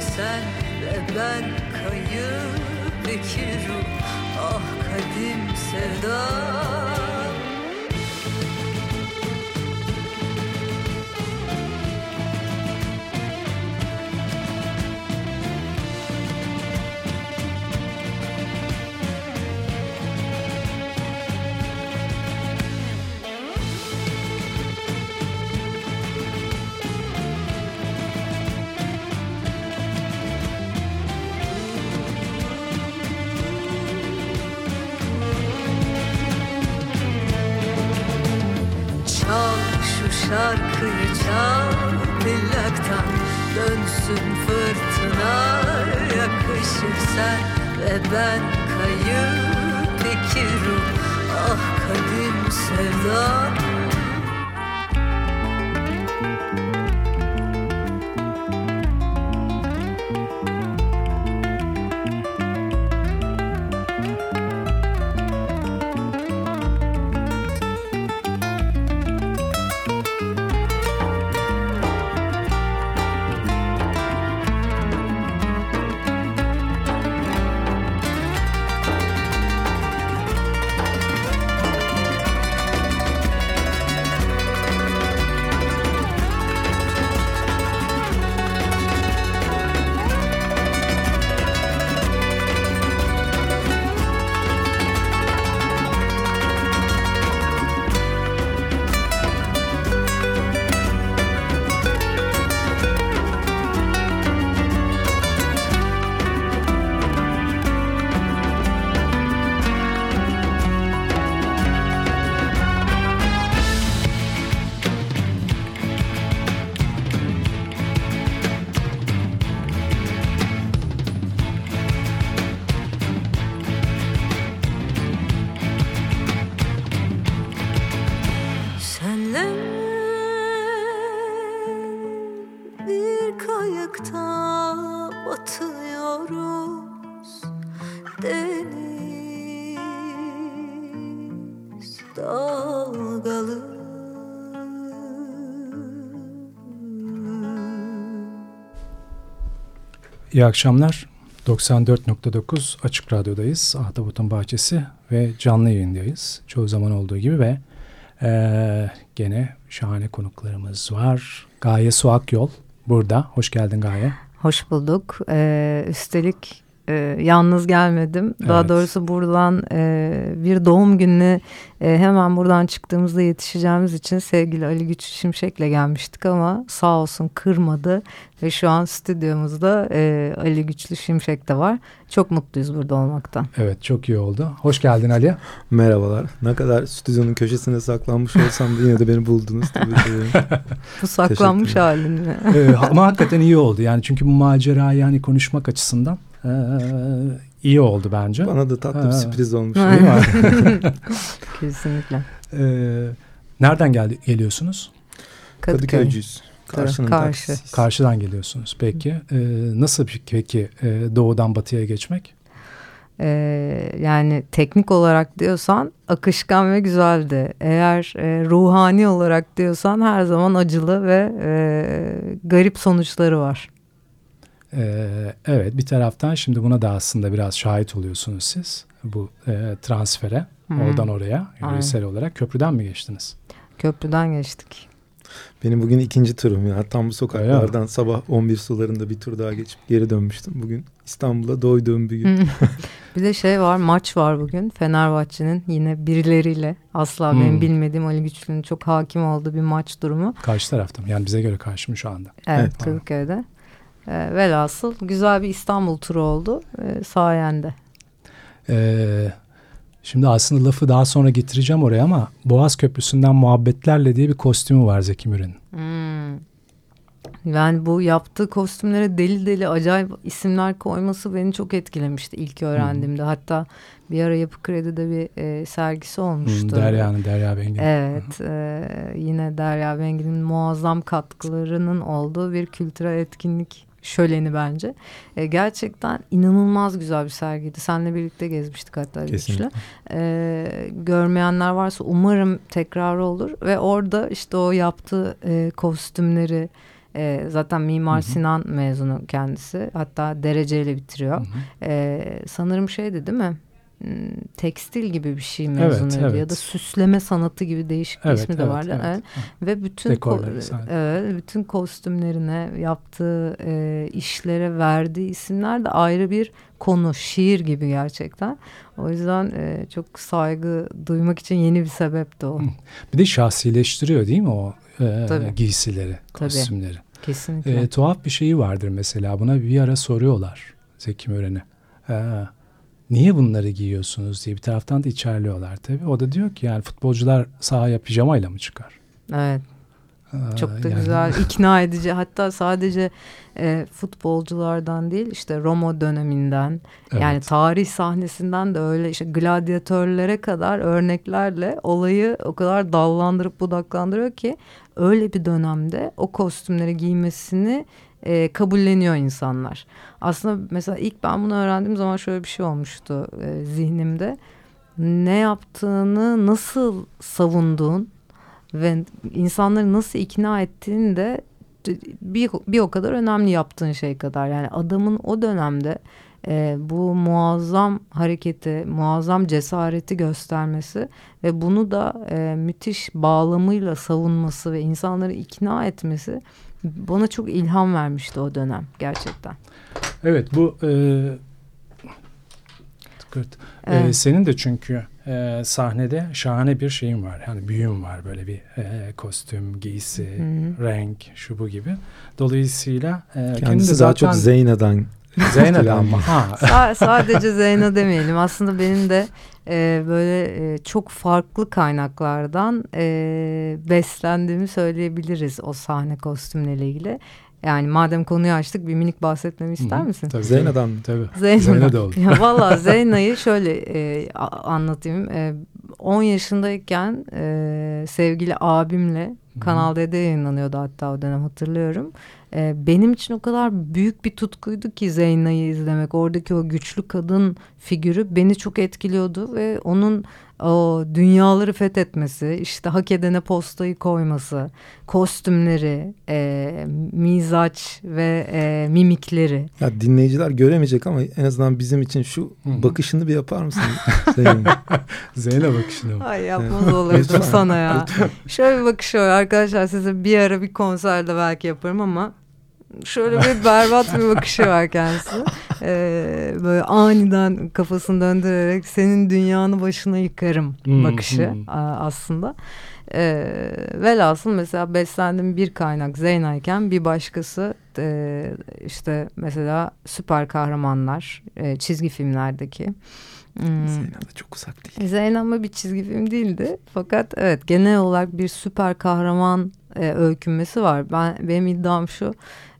sen ve ben kayıp iki ruh Ah kadim sevdam İyi akşamlar. 94.9 Açık Radyo'dayız. Ahtapot'un Bahçesi ve canlı yayındayız. Çoğu zaman olduğu gibi ve e, gene şahane konuklarımız var. Gaye Suak Yol burada. Hoş geldin Gaye. Hoş bulduk. Ee, üstelik e, yalnız gelmedim. Daha Evet. doğrusu buradan e, bir doğum gününe e, hemen buradan çıktığımızda yetişeceğimiz için sevgili Ali Güç Şimşek'le gelmiştik ama sağ olsun kırmadı ve şu an stüdyomuzda e, Ali Güçlü Şimşek de var. Çok mutluyuz burada olmaktan. Evet çok iyi oldu. Hoş geldin Ali. Merhabalar. Ne kadar stüdyonun köşesine saklanmış olsam da yine de beni buldunuz. Tabii ki. Bu saklanmış halin mi? Ee, ama hakikaten iyi oldu. Yani çünkü bu macerayı hani konuşmak açısından ee, iyi oldu bence. Bana da tatlı Ha. bir sürpriz olmuş. Değil mi? Kesinlikle. Ee, nereden geldi, geliyorsunuz? Kadıköy. Kadıköycüyüz. Karşının Karşı. taksisiyiz. Karşıdan geliyorsunuz. Peki ee, nasıl bir peki ee, doğudan batıya geçmek? Ee, yani teknik olarak diyorsan akışkan ve güzeldi. Eğer e, ruhani olarak diyorsan her zaman acılı ve e, garip sonuçları var. Ee, evet bir taraftan şimdi buna da aslında biraz şahit oluyorsunuz siz. Bu ee, transfere Hı. oradan oraya yöresel olarak köprüden mi geçtiniz? Köprüden geçtik. Benim bugün ikinci turum ya. Tam bu sokaklardan sabah 11 sularında bir tur daha geçip geri dönmüştüm. Bugün İstanbul'a doyduğum bir gün. bir de şey var maç var bugün Fenerbahçe'nin yine birileriyle asla Hmm. benim bilmediğim Ali Güçlü'nün çok hakim olduğu bir maç durumu. Karşı tarafta mı? Yani bize göre karşı mı şu anda? Evet, Evet. Kadıköy'de. Ee, velhasıl güzel bir İstanbul turu oldu e, sayende. Ee, şimdi aslında lafı daha sonra getireceğim oraya ama Boğaz Köprüsü'nden muhabbetlerle diye bir kostümü var Zeki Müren'in. Hmm. Yani bu yaptığı kostümlere deli deli acayip isimler koyması beni çok etkilemişti ilk öğrendiğimde. Hatta bir ara Yapı Kredi'de bir e, sergisi olmuştu. Hmm, Derya'nın Derya Bengin. Evet e, yine Derya Bengin'in muazzam katkılarının olduğu bir kültürel etkinlik şöleni bence. E, gerçekten inanılmaz güzel bir sergiydi. Seninle birlikte gezmiştik hatta. Kesinlikle. E, görmeyenler varsa umarım tekrar olur ve orada işte o yaptığı e, kostümleri e, zaten Mimar Hı hı. Sinan mezunu kendisi hatta dereceyle bitiriyor. Hı hı. E, sanırım şeydi değil mi? Hmm, Tekstil gibi bir şey Evet, mezunuydu evet. ya da süsleme sanatı gibi değişik bir Evet, ismi de evet, vardı. evet. Evet. Ve bütün ko- evet, bütün kostümlerine yaptığı e, işlere verdiği isimler de ayrı bir konu, şiir gibi gerçekten. O yüzden e, çok saygı duymak için yeni bir sebepti o. Hı. Bir de şahsileştiriyor değil mi o e, Tabii. giysileri, Tabii. kostümleri? Kesinlikle. E, tuhaf bir şeyi vardır mesela buna bir ara soruyorlar Zeki Müren'e. E, niye bunları giyiyorsunuz diye bir taraftan da içerliyorlar tabii. O da diyor ki yani futbolcular sahaya pijamayla mı çıkar? Evet. Çok da yani- güzel, ikna edici. Hatta sadece e, futbolculardan değil, işte Roma döneminden, Evet. yani tarih sahnesinden de öyle işte gladyatörlere kadar örneklerle olayı o kadar dallandırıp budaklandırıyor ki öyle bir dönemde o kostümleri giymesini e, kabulleniyor insanlar. Aslında mesela ilk ben bunu öğrendiğim zaman şöyle bir şey olmuştu e, zihnimde. Ne yaptığını nasıl savunduğun ve insanları nasıl ikna ettiğin de bir, bir o kadar önemli yaptığın şey kadar. Yani adamın o dönemde e, bu muazzam hareketi, muazzam cesareti göstermesi ve bunu da e, müthiş bağlamıyla savunması ve insanları ikna etmesi bana çok ilham vermişti o dönem gerçekten. Evet bu e, tıkırt. E, Evet. senin de çünkü e, sahnede şahane bir şeyin var. Yani büyün var böyle bir e, kostüm, giysi, Hı hı. renk, şu bu gibi. Dolayısıyla e, kendini de Kendisi daha çok zaten Zeyna'dan. Zeynep'den mi? Ha, Sa- sadece Zeyno demeyelim. Aslında benim de e, böyle e, çok farklı kaynaklardan e, beslendiğimi söyleyebiliriz o sahne kostümleriyle ilgili. Yani madem konuyu açtık bir minik bahsetmemi ister misin? Tabii, Zeyna'dan? Tabii. Zeyno. Zeyno da olur. Ya valla Zeyna'yı şöyle e, anlatayım. E, 10 yaşındayken e, sevgili abimle Kanal D'de yayınlanıyordu hatta o dönem hatırlıyorum. E, benim için o kadar büyük bir tutkuydu ki Zeyna'yı izlemek. Oradaki o güçlü kadın figürü beni çok etkiliyordu ve onun o dünyaları fethetmesi, işte hak edene postayı koyması, kostümleri, e, mizaç ve e, mimikleri. Ya dinleyiciler göremeyecek ama en azından bizim için şu Hı hı. bakışını bir yapar mısın? Zeyna? Bakışını mı? Ay yapmaz Lütfen. sana ya. Şöyle bir bakış var arkadaşlar size bir ara bir konserde belki yaparım ama şöyle bir berbat bir bakışı var kendisi. Ee, böyle aniden kafasını döndürerek senin dünyanı başına yıkarım Hmm, bakışı hmm. aslında. Ee, velhasıl mesela beslendiğim bir kaynak Zeyna'yken bir başkası e, işte mesela süper kahramanlar e, çizgi filmlerdeki. Hmm, Zeyna da çok uzak değil. Zeyn ama bir çizgi film değildi. Fakat evet genel olarak bir süper kahraman e, öykünmesi var. Ben benim iddiam şu.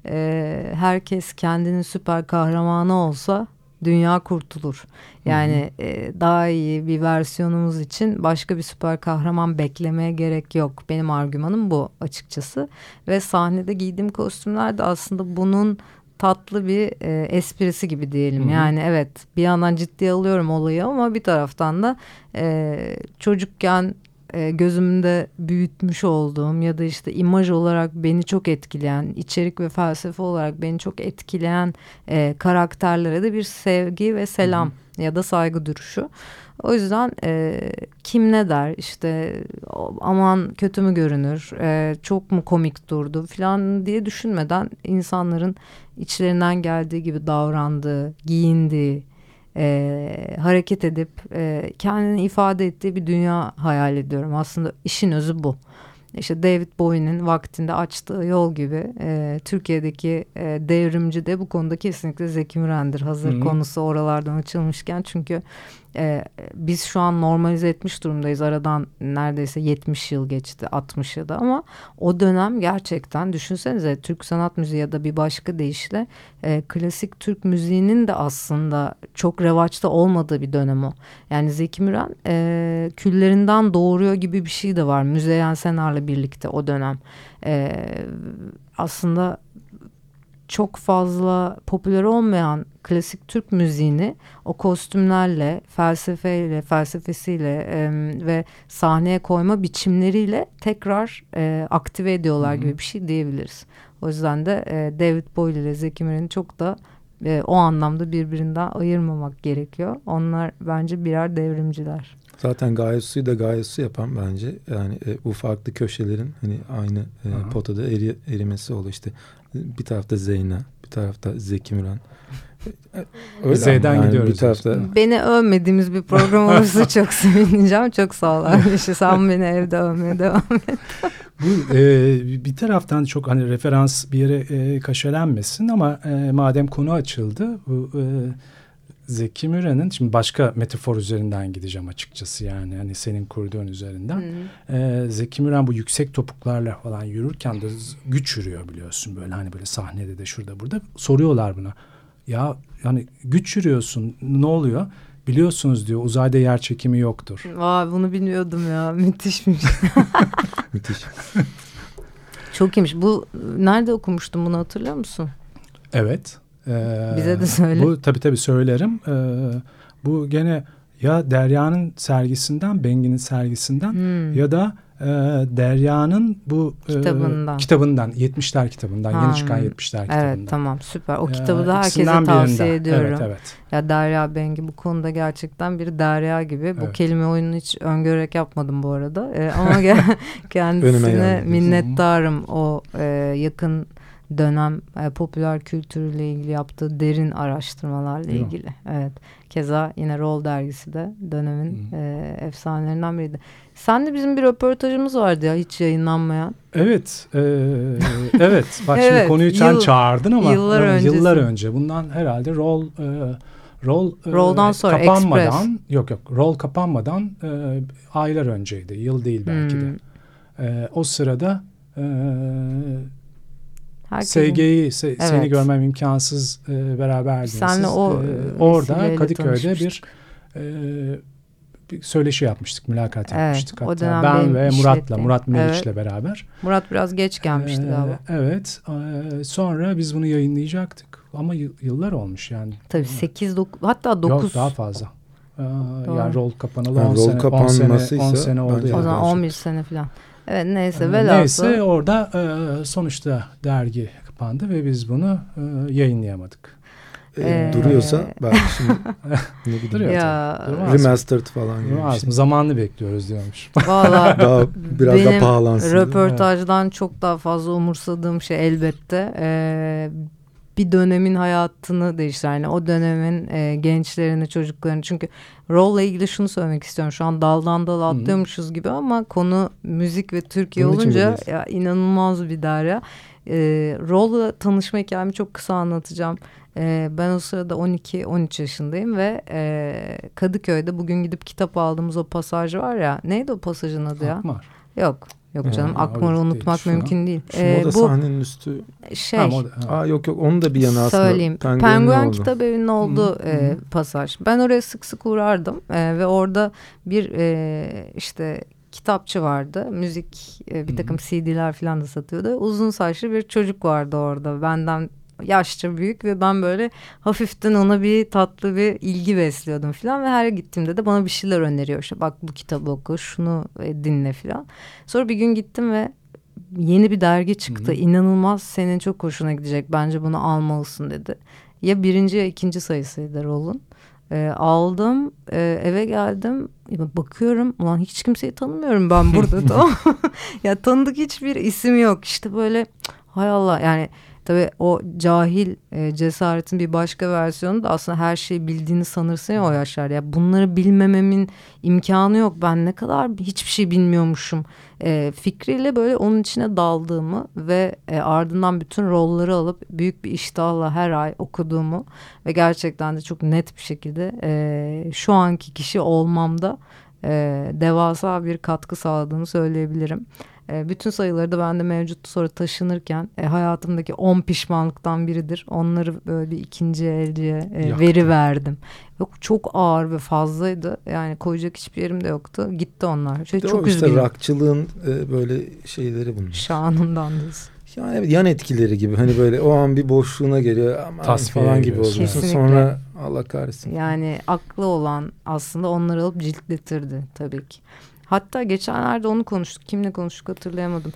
E, herkes kendinin süper kahramanı olsa dünya kurtulur. Yani e, daha iyi bir versiyonumuz için başka bir süper kahraman beklemeye gerek yok. Benim argümanım bu açıkçası. Ve sahnede giydiğim kostümler de aslında bunun tatlı bir e, esprisi gibi diyelim. Hı hı. Yani evet bir yandan ciddiye alıyorum olayı ama bir taraftan da e, çocukken e, gözümde büyütmüş olduğum ya da işte imaj olarak beni çok etkileyen, içerik ve felsefe olarak beni çok etkileyen e, karakterlere de bir sevgi ve selam ya da saygı duruşu. O yüzden e, kim ne der işte aman kötü mü görünür e, çok mu komik durdu falan diye düşünmeden insanların içlerinden geldiği gibi davrandığı, giyindiği, e, hareket edip e, kendini ifade ettiği bir dünya hayal ediyorum. Aslında işin özü bu. İşte David Bowie'nin vaktinde açtığı yol gibi e, Türkiye'deki e, devrimci de bu konuda kesinlikle Zeki Müren'dir. Hazır hı. konusu oralardan açılmışken çünkü e, biz şu an normalize etmiş durumdayız. Aradan neredeyse 70 yıl geçti 60 ya da ama o dönem gerçekten düşünsenize Türk sanat müziği ya da bir başka deyişle e, klasik Türk müziğinin de aslında çok revaçta olmadığı bir dönem o. Yani Zeki Müren e, küllerinden doğuruyor gibi bir şey de var Müzeyyen Senar'la birlikte o dönem. E, aslında çok fazla popüler olmayan klasik Türk müziğini o kostümlerle, felsefeyle, felsefesiyle e, ve sahneye koyma biçimleriyle tekrar e, aktive ediyorlar gibi bir şey diyebiliriz. O yüzden de e, David Bowie ile Zeki Müren'i çok da e, o anlamda birbirinden ayırmamak gerekiyor. Onlar bence birer devrimciler. Zaten Gayus'u da Gayus'u yapan bence yani e, bu farklı köşelerin hani aynı e, Aha. potada eri, erimesi oluyor işte. Bir tarafta Zeyna, bir tarafta Zeki Müren. E, Öyle Z'den ama gidiyoruz Bir tarafta Beni övmediğimiz bir program olursa çok sevineceğim. Çok sağ ol. Ayşe. Sen beni evde övmeye devam et. Bu e, bir taraftan çok hani referans bir yere e, kaşelenmesin ama e, madem konu açıldı bu e, Zeki Müren'in şimdi başka metafor üzerinden gideceğim açıkçası yani hani senin kurduğun üzerinden. E, Zeki Müren bu yüksek topuklarla falan yürürken de güç yürüyor biliyorsun böyle hani böyle sahnede de şurada burada soruyorlar buna. Ya yani güç yürüyorsun ne oluyor? Biliyorsunuz diyor uzayda yer çekimi yoktur. Vay bunu bilmiyordum ya. Müthişmiş. müthiş. Çok iyiymiş. Bu nerede okumuştum bunu hatırlıyor musun? Evet. Ee, Bize de söyle. Bu tabii tabii söylerim. Ee, bu gene ya Derya'nın sergisinden, Bengi'nin sergisinden Hmm. ya da e, Derya'nın bu e, Kitabından. kitabından 70'ler kitabından Ha. yeni çıkan 70'ler kitabından. Evet tamam süper. O Ee, kitabı da herkese ikisinden tavsiye birinde. ediyorum. Evet evet. Ya Derya Bengi bu konuda gerçekten bir Derya gibi. Bu Evet. kelime oyununu hiç öngörerek yapmadım bu arada. Ee, ama kendisine minnettarım o e, yakın dönem e, popüler kültürle ilgili yaptığı derin araştırmalarla Değil mi? ilgili. Evet. Keza yine Roll dergisi de dönemin Hı. e, efsanelerinden biriydi. Sen de bizim bir röportajımız vardı ya hiç yayınlanmayan. Evet, e, evet. Bak Evet, şimdi konuyu sen yıl- çağırdın ama yıllar e, öncesi. yıllar önce. Bundan herhalde rol e, rol e, Roll'dan sonra kapanmadan Express. yok yok rol kapanmadan e, aylar önceydi. Yıl değil belki de. Hmm. E, o sırada e, Herkesin- SG'yi se- seni Evet. görmem imkansız e, beraberdiniz. Senle o, E, e, orada Kadıköy'de bir, e, bir söyleşi yapmıştık, mülakat Evet, yapmıştık. o dönem ben ve Murat'la, işlettiğim. Murat Meriç'le Evet. beraber. Murat biraz geç gelmişti Ee, galiba. Evet. Ee, sonra biz bunu yayınlayacaktık. Ama yıl- yıllar olmuş yani. Tabii 8 9 hatta 9 Yok daha fazla. Ee, Doğru. yani rol kapanalı Yani 10 rol sene, 10 sene, 10 kapanmasıysa sene oldu. yani. o zaman gerçek. 11 sene falan. Evet neyse Ee, velhasıl. Neyse orada e, sonuçta dergi kapandı ve biz bunu e, yayınlayamadık. e, ee, duruyorsa belki şimdi ne bileyim. Duruyor ya, Remastered falan gibi. Durmaz şey. Zamanını bekliyoruz diyormuş. Valla daha biraz benim daha pahalansın. röportajdan çok daha fazla umursadığım şey elbette. Ee, bir dönemin hayatını değiştir. Yani o dönemin e, gençlerini, çocuklarını. Çünkü role ilgili şunu söylemek istiyorum. Şu an daldan dala atlıyormuşuz gibi ama konu müzik ve Türkiye Bunun olunca ya inanılmaz bir derya. E, role'la tanışma hikayemi çok kısa anlatacağım. E, ben o sırada 12-13 yaşındayım ve e, Kadıköy'de bugün gidip kitap aldığımız o pasaj var ya. Neydi o pasajın adı ya? Akmar. Yok. Yok canım yani, Akmar'ı unutmak değil, mümkün değil. Şu ee, moda bu, sahnenin üstü. Şey. Ha, moda, ha. Aa, yok yok onun da bir yanı aslında. Söyleyeyim. Penguen, Penguen kitap evinin olduğu -hı. E, pasaj. Ben oraya sık sık uğrardım e, ve orada bir e, işte kitapçı vardı. Müzik e, bir takım CD'ler falan da satıyordu. Uzun saçlı bir çocuk vardı orada. Benden yaşça büyük ve ben böyle hafiften ona bir tatlı bir ilgi besliyordum falan ve her gittiğimde de bana bir şeyler öneriyor. İşte bak bu kitabı oku, şunu e, dinle falan. Sonra bir gün gittim ve yeni bir dergi çıktı. Hı-hı. İnanılmaz senin çok hoşuna gidecek. Bence bunu almalısın dedi. Ya birinci ya ikinci sayısıydı Rol'un. E, aldım e, eve geldim bakıyorum ulan hiç kimseyi tanımıyorum ben burada da ya tanıdık hiçbir isim yok işte böyle hay Allah yani Tabii o cahil e, cesaretin bir başka versiyonu da aslında her şeyi bildiğini sanırsın ya o yaşlar. Ya bunları bilmememin imkanı yok. Ben ne kadar hiçbir şey bilmiyormuşum e, fikriyle böyle onun içine daldığımı ve e, ardından bütün rolleri alıp büyük bir iştahla her ay okuduğumu ve gerçekten de çok net bir şekilde e, şu anki kişi olmamda e, devasa bir katkı sağladığını söyleyebilirim. E, bütün sayıları da bende mevcuttu sonra taşınırken e, hayatımdaki 10 pişmanlıktan biridir. Onları böyle bir ikinci elciye e, veri verdim. Yok çok ağır ve fazlaydı. Yani koyacak hiçbir yerim de yoktu. Gitti onlar. Şey, çok işte üzgünüm. rockçılığın e, böyle şeyleri bunlar. Şanından diyorsun. Yani evet, yan etkileri gibi hani böyle o an bir boşluğuna geliyor ama falan gibi oluyorsun. Sonra Allah kahretsin. Yani aklı olan aslında onları alıp ciltletirdi tabii ki. Hatta geçenlerde onu konuştuk. Kimle konuştuk hatırlayamadım.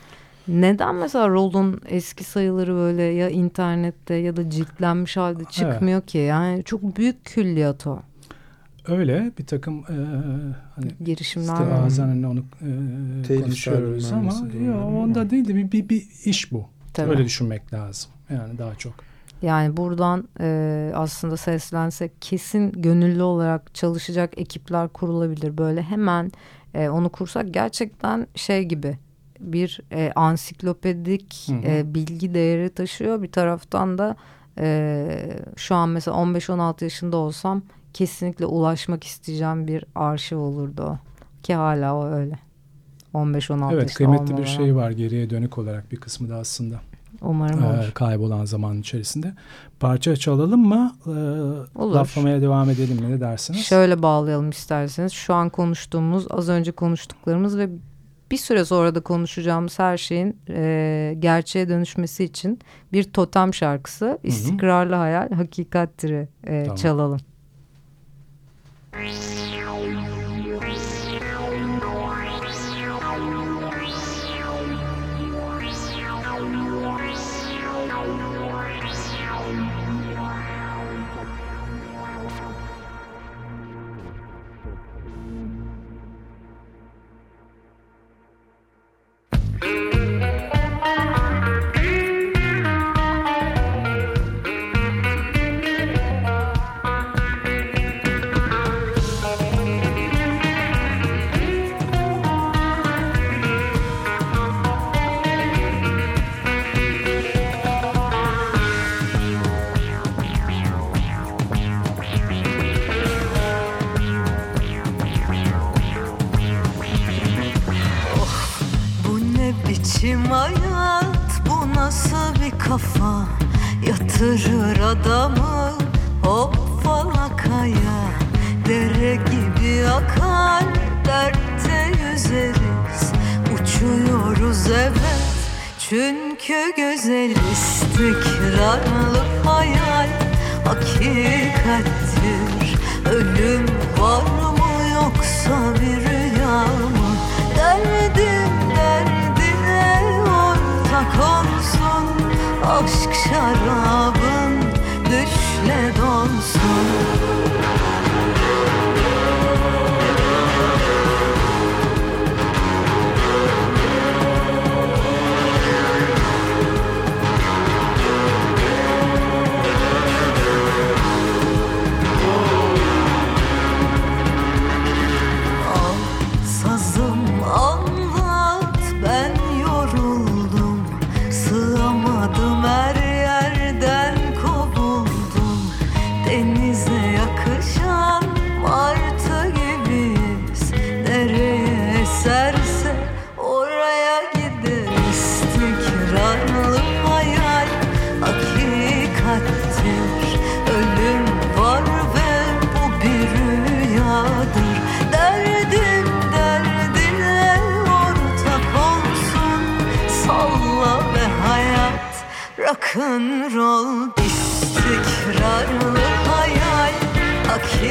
Neden mesela Roll'un eski sayıları böyle ya internette ya da ciltlenmiş halde çıkmıyor evet. ki? Yani çok büyük külliyat o. Öyle bir takım e, hani girişimler işte bazen hani onu e, konuşuyoruz ama ya, onda değil de bir, bir, bir iş bu. Tabii. Öyle düşünmek lazım. Yani daha çok. Yani buradan e, aslında seslense kesin gönüllü olarak çalışacak ekipler kurulabilir. Böyle hemen e, onu kursak gerçekten şey gibi bir e, ansiklopedik hı hı. E, bilgi değeri taşıyor. Bir taraftan da e, şu an mesela 15-16 yaşında olsam kesinlikle ulaşmak isteyeceğim bir arşiv olurdu o. Ki hala o öyle. 15-16 Evet kıymetli bir şey var geriye dönük olarak bir kısmı da aslında. Umarım olur. Ee, kaybolan zaman içerisinde. Parça çalalım mı? Ee, olur. Laflamaya devam edelim mi? Ne dersiniz? Şöyle bağlayalım isterseniz. Şu an konuştuğumuz, az önce konuştuklarımız ve bir süre sonra da konuşacağımız her şeyin e, gerçeğe dönüşmesi için bir totem şarkısı İstikrarlı Hayal Hakikattir e, tamam. çalalım. Bye.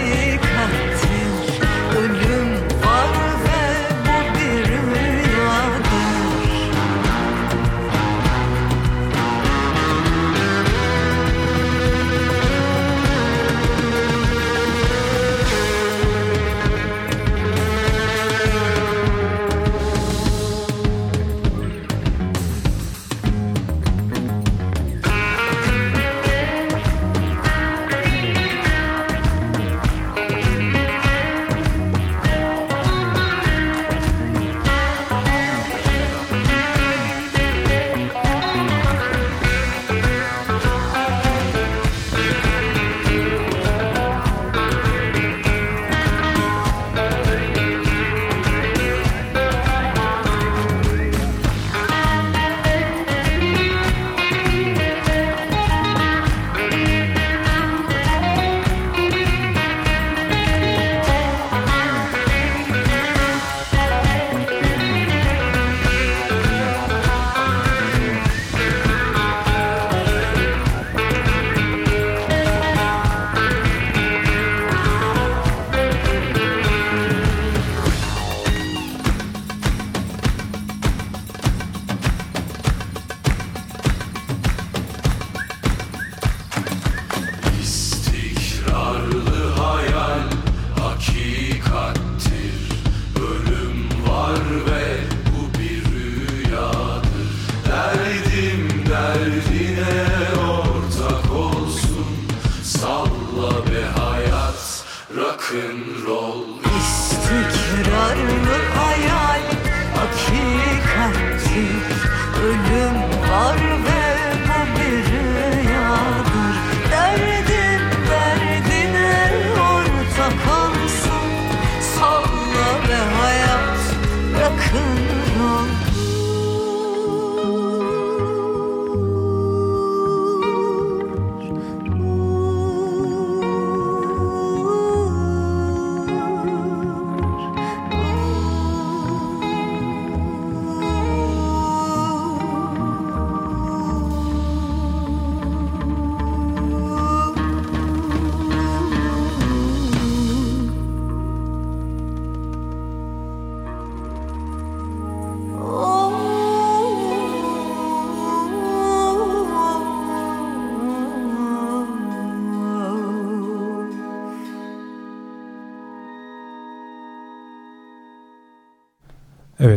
Hakikattir ölüm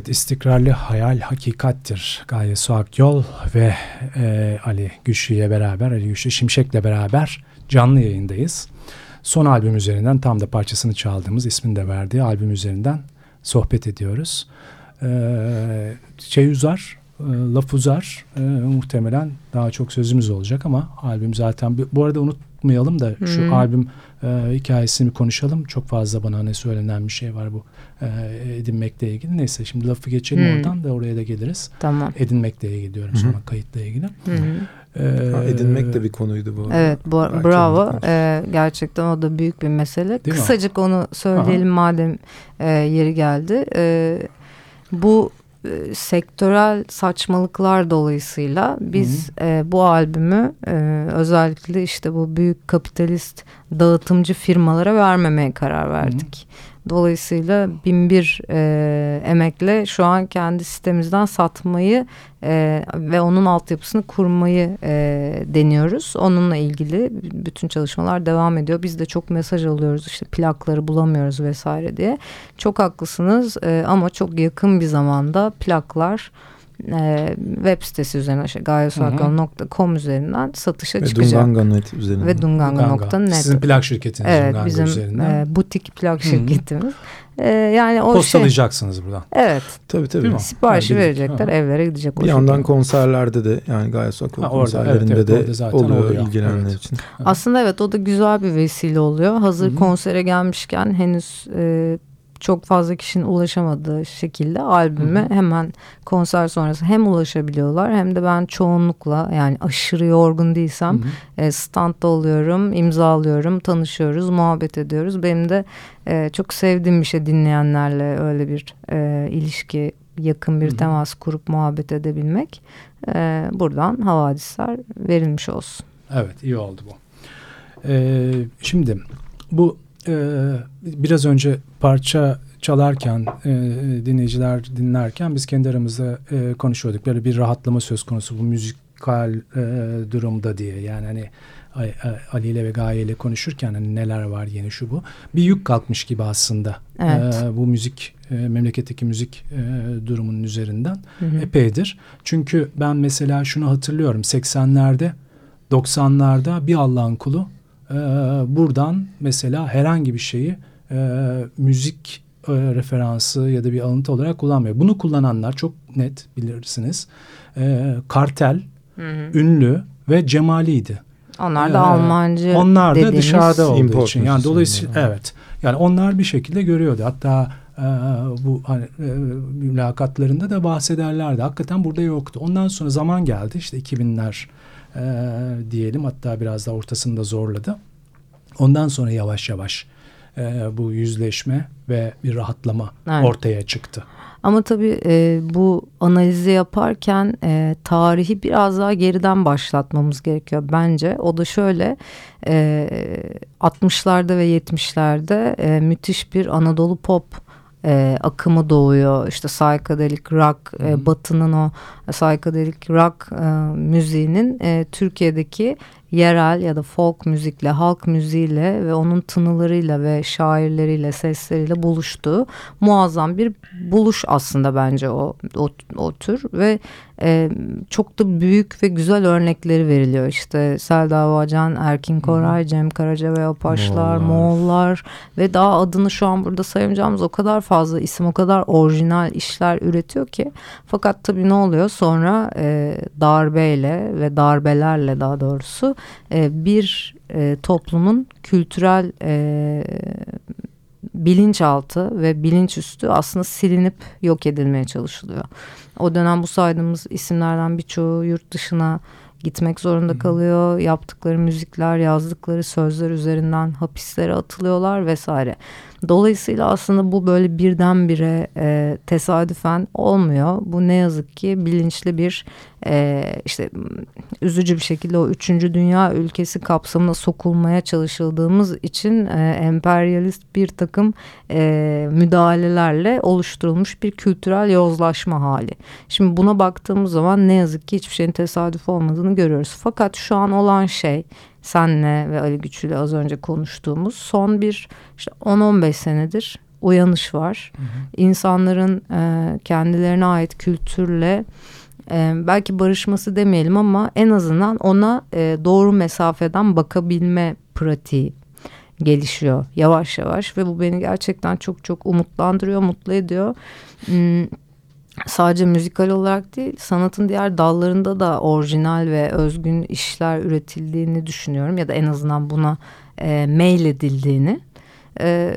Evet, istikrarlı hayal hakikattir. Gaye Suak Yol ve e, Ali Güçlü'ye beraber, Ali Güçlü Şimşek'le beraber canlı yayındayız. Son albüm üzerinden tam da parçasını çaldığımız, ismini de verdiği albüm üzerinden sohbet ediyoruz. E, şey uzar, e, laf uzar. E, muhtemelen daha çok sözümüz olacak ama albüm zaten... Bu arada unutmayalım da şu Hmm. albüm e, hikayesini konuşalım. Çok fazla bana ne söylenen bir şey var bu e, edinmekle ilgili. Neyse şimdi lafı geçelim Hmm. oradan da oraya da geliriz. Tamam. Edinmekle ilgili diyorum hı. sonra kayıtla ilgili. Hı hı. E, Ha, edinmek de bir konuydu bu. Evet bu, Belki bravo. Ee, gerçekten o da büyük bir mesele. Değil mi? Kısacık onu söyleyelim madem e, yeri geldi. E, bu e, sektörel saçmalıklar dolayısıyla biz e, bu albümü e, özellikle işte bu büyük kapitalist dağıtımcı firmalara vermemeye karar verdik. Dolayısıyla bin bir e, emekle şu an kendi sitemizden satmayı e, ve onun altyapısını kurmayı e, deniyoruz. Onunla ilgili bütün çalışmalar devam ediyor. Biz de çok mesaj alıyoruz işte plakları bulamıyoruz vesaire diye. Çok haklısınız e, ama çok yakın bir zamanda plaklar e, web sitesi üzerinden işte gayosakal.com üzerinden satışa Ve çıkacak. Dunganganet üzerinden. Ve Dunganga.net. Sizin plak şirketiniz Evet Dunganga bizim üzerinden. e, butik plak şirketimiz. E, yani o şey, Postalayacaksınız buradan. evet Tabii tabii. Siparişi Ha, verecekler ha. evlere gidecek. o Bir yandan konserlerde de yani orada, konserlerinde evet, evet, de zaten oluyor, oluyor. ilgilenenler Evet. için. Aslında evet o da güzel bir vesile oluyor. Hazır Hı hı. konsere gelmişken henüz e, çok fazla kişinin ulaşamadığı şekilde albüme Hı hı. hemen konser sonrası hem ulaşabiliyorlar hem de ben çoğunlukla yani aşırı yorgun değilsem Hı hı. e, standta oluyorum, imzalıyorum, tanışıyoruz, muhabbet ediyoruz. Benim de e, çok sevdiğim bir şey dinleyenlerle öyle bir e, ilişki, yakın bir Hı hı. temas kurup muhabbet edebilmek. E, buradan havadisler verilmiş olsun. Evet iyi oldu bu. Ee, şimdi bu e, biraz önce parça çalarken e, dinleyiciler dinlerken biz kendi aramızda e, konuşuyorduk. Böyle bir rahatlama söz konusu bu müzikal e, durumda diye. Yani hani A- Ali ile ve Gaye ile konuşurken hani neler var yeni şu bu. Bir yük kalkmış gibi aslında. Evet. E, bu müzik e, memleketteki müzik e, durumunun üzerinden Hı hı. epeydir. Çünkü ben mesela şunu hatırlıyorum 80'lerde 90'larda bir Allah'ın kulu e, buradan mesela herhangi bir şeyi e, müzik e, referansı ya da bir alıntı olarak kullanmıyor. Bunu kullananlar çok net bilirsiniz. E, kartel, Hı hı. ünlü ve cemaliydi. Onlar da Ee, Almancı Onlar da dışarıda olduğu import için. Yani dolayısıyla evet. evet. Yani onlar bir şekilde görüyordu. Hatta e, bu hani e, mülakatlarında da bahsederlerdi. Hakikaten burada yoktu. Ondan sonra zaman geldi. işte 2000'ler e, diyelim. Hatta biraz daha ortasında zorladı. Ondan sonra yavaş yavaş e, bu yüzleşme ve bir rahatlama Evet. ortaya çıktı. Ama tabii e, bu analizi yaparken e, tarihi biraz daha geriden başlatmamız gerekiyor bence. O da şöyle e, 60'larda ve 70'lerde e, müthiş bir Anadolu pop e, akımı doğuyor. İşte psychedelic rock, e. Batı'nın o psychedelic rock e, müziğinin e, Türkiye'deki yerel ya da folk müzikle, halk müziğiyle ve onun tınılarıyla ve şairleriyle, sesleriyle buluştuğu muazzam bir buluş aslında bence o o, o tür ve e, çok da büyük ve güzel örnekleri veriliyor. İşte Selda Vacan, Erkin Koray, Cem Karaca ve Apaşlar, Moğollar. Moğollar ve daha adını şu an burada sayamayacağımız o kadar fazla isim, o kadar orijinal işler üretiyor ki. Fakat tabii ne oluyor? Sonra e, darbeyle ve darbelerle daha doğrusu e, bir e, toplumun kültürel e, bilinçaltı ve bilinçüstü aslında silinip yok edilmeye çalışılıyor. O dönem bu saydığımız isimlerden birçoğu yurt dışına gitmek zorunda kalıyor. Yaptıkları müzikler, yazdıkları sözler üzerinden hapislere atılıyorlar vesaire. Dolayısıyla aslında bu böyle birdenbire e, tesadüfen olmuyor. Bu ne yazık ki bilinçli bir e, işte üzücü bir şekilde o üçüncü dünya ülkesi kapsamına sokulmaya çalışıldığımız için e, emperyalist bir takım e, müdahalelerle oluşturulmuş bir kültürel yozlaşma hali. Şimdi buna baktığımız zaman ne yazık ki hiçbir şeyin tesadüf olmadığını görüyoruz. Fakat şu an olan şey senle ve Ali Güçlü'yle az önce konuştuğumuz son bir işte 10-15 senedir uyanış var. İnsanların e, kendilerine ait kültürle e, belki barışması demeyelim ama en azından ona e, doğru mesafeden bakabilme pratiği gelişiyor yavaş yavaş ve bu beni gerçekten çok çok umutlandırıyor, mutlu ediyor. Hmm, sadece müzikal olarak değil sanatın diğer dallarında da orijinal ve özgün işler üretildiğini düşünüyorum ya da en azından buna e, meyledildiğini. E,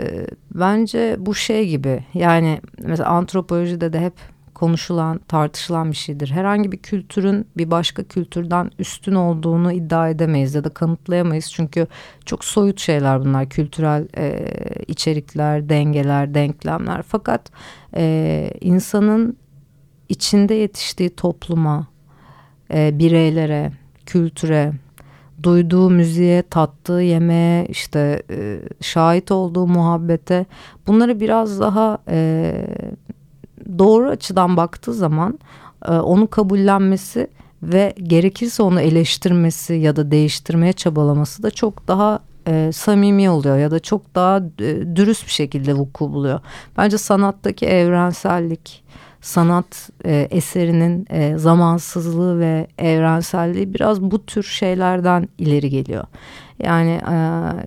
bence bu şey gibi yani mesela antropolojide de hep konuşulan tartışılan bir şeydir. Herhangi bir kültürün bir başka kültürden üstün olduğunu iddia edemeyiz ya da kanıtlayamayız. Çünkü çok soyut şeyler bunlar kültürel e, içerikler, dengeler, denklemler. Fakat e, insanın içinde yetiştiği topluma, e, bireylere, kültüre, duyduğu müziğe, tattığı yemeğe, işte e, şahit olduğu muhabbete bunları biraz daha e, doğru açıdan baktığı zaman e, onu kabullenmesi ve gerekirse onu eleştirmesi ya da değiştirmeye çabalaması da çok daha e, samimi oluyor ya da çok daha e, dürüst bir şekilde vuku buluyor. Bence sanattaki evrensellik, sanat e, eserinin e, zamansızlığı ve evrenselliği biraz bu tür şeylerden ileri geliyor. Yani e,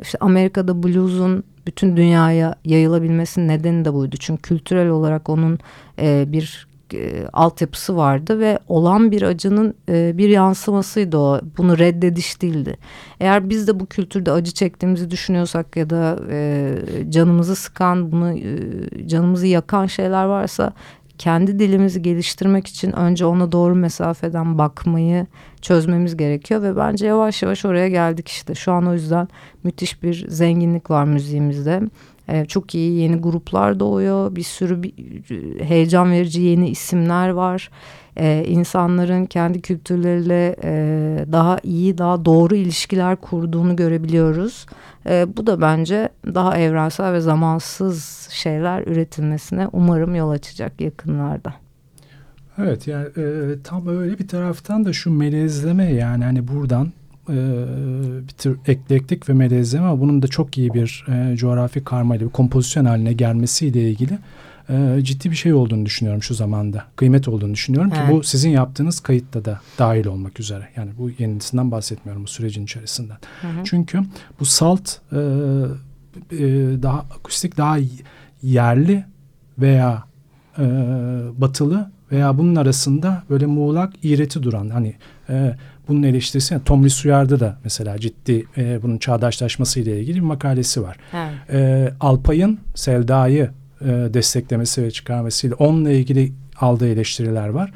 işte Amerika'da blues'un bütün dünyaya yayılabilmesinin nedeni de buydu. Çünkü kültürel olarak onun e, bir e, altyapısı vardı ve olan bir acının e, bir yansımasıydı o. Bunu reddediş değildi. Eğer biz de bu kültürde acı çektiğimizi düşünüyorsak ya da e, canımızı sıkan, bunu e, canımızı yakan şeyler varsa kendi dilimizi geliştirmek için önce ona doğru mesafeden bakmayı çözmemiz gerekiyor ve bence yavaş yavaş oraya geldik işte. Şu an o yüzden müthiş bir zenginlik var müziğimizde. Ee, çok iyi yeni gruplar doğuyor. Bir sürü bir, heyecan verici yeni isimler var. Ee, insanların kendi kültürleriyle e, daha iyi, daha doğru ilişkiler kurduğunu görebiliyoruz. Ee, bu da bence daha evrensel ve zamansız şeyler üretilmesine umarım yol açacak yakınlarda. Evet yani e, tam öyle bir taraftan da şu melezleme yani hani buradan e, bir tür eklektik ve melezleme bunun da çok iyi bir e, coğrafi karmayla bir kompozisyon haline gelmesiyle ilgili e, ciddi bir şey olduğunu düşünüyorum şu zamanda. Kıymet olduğunu düşünüyorum Evet. ki bu sizin yaptığınız kayıtta da dahil olmak üzere. Yani bu yenisinden bahsetmiyorum bu sürecin içerisinden. Çünkü bu salt e, e, daha akustik daha yerli veya e, batılı veya bunun arasında böyle muğlak iğreti duran hani e, bunun eleştirisi yani Tom Lissuyar'da da mesela ciddi e, bunun çağdaşlaşması ile ilgili bir makalesi var. Evet. E, Alpay'ın Selda'yı e, desteklemesi ve çıkarmasıyla onunla ilgili aldığı eleştiriler var.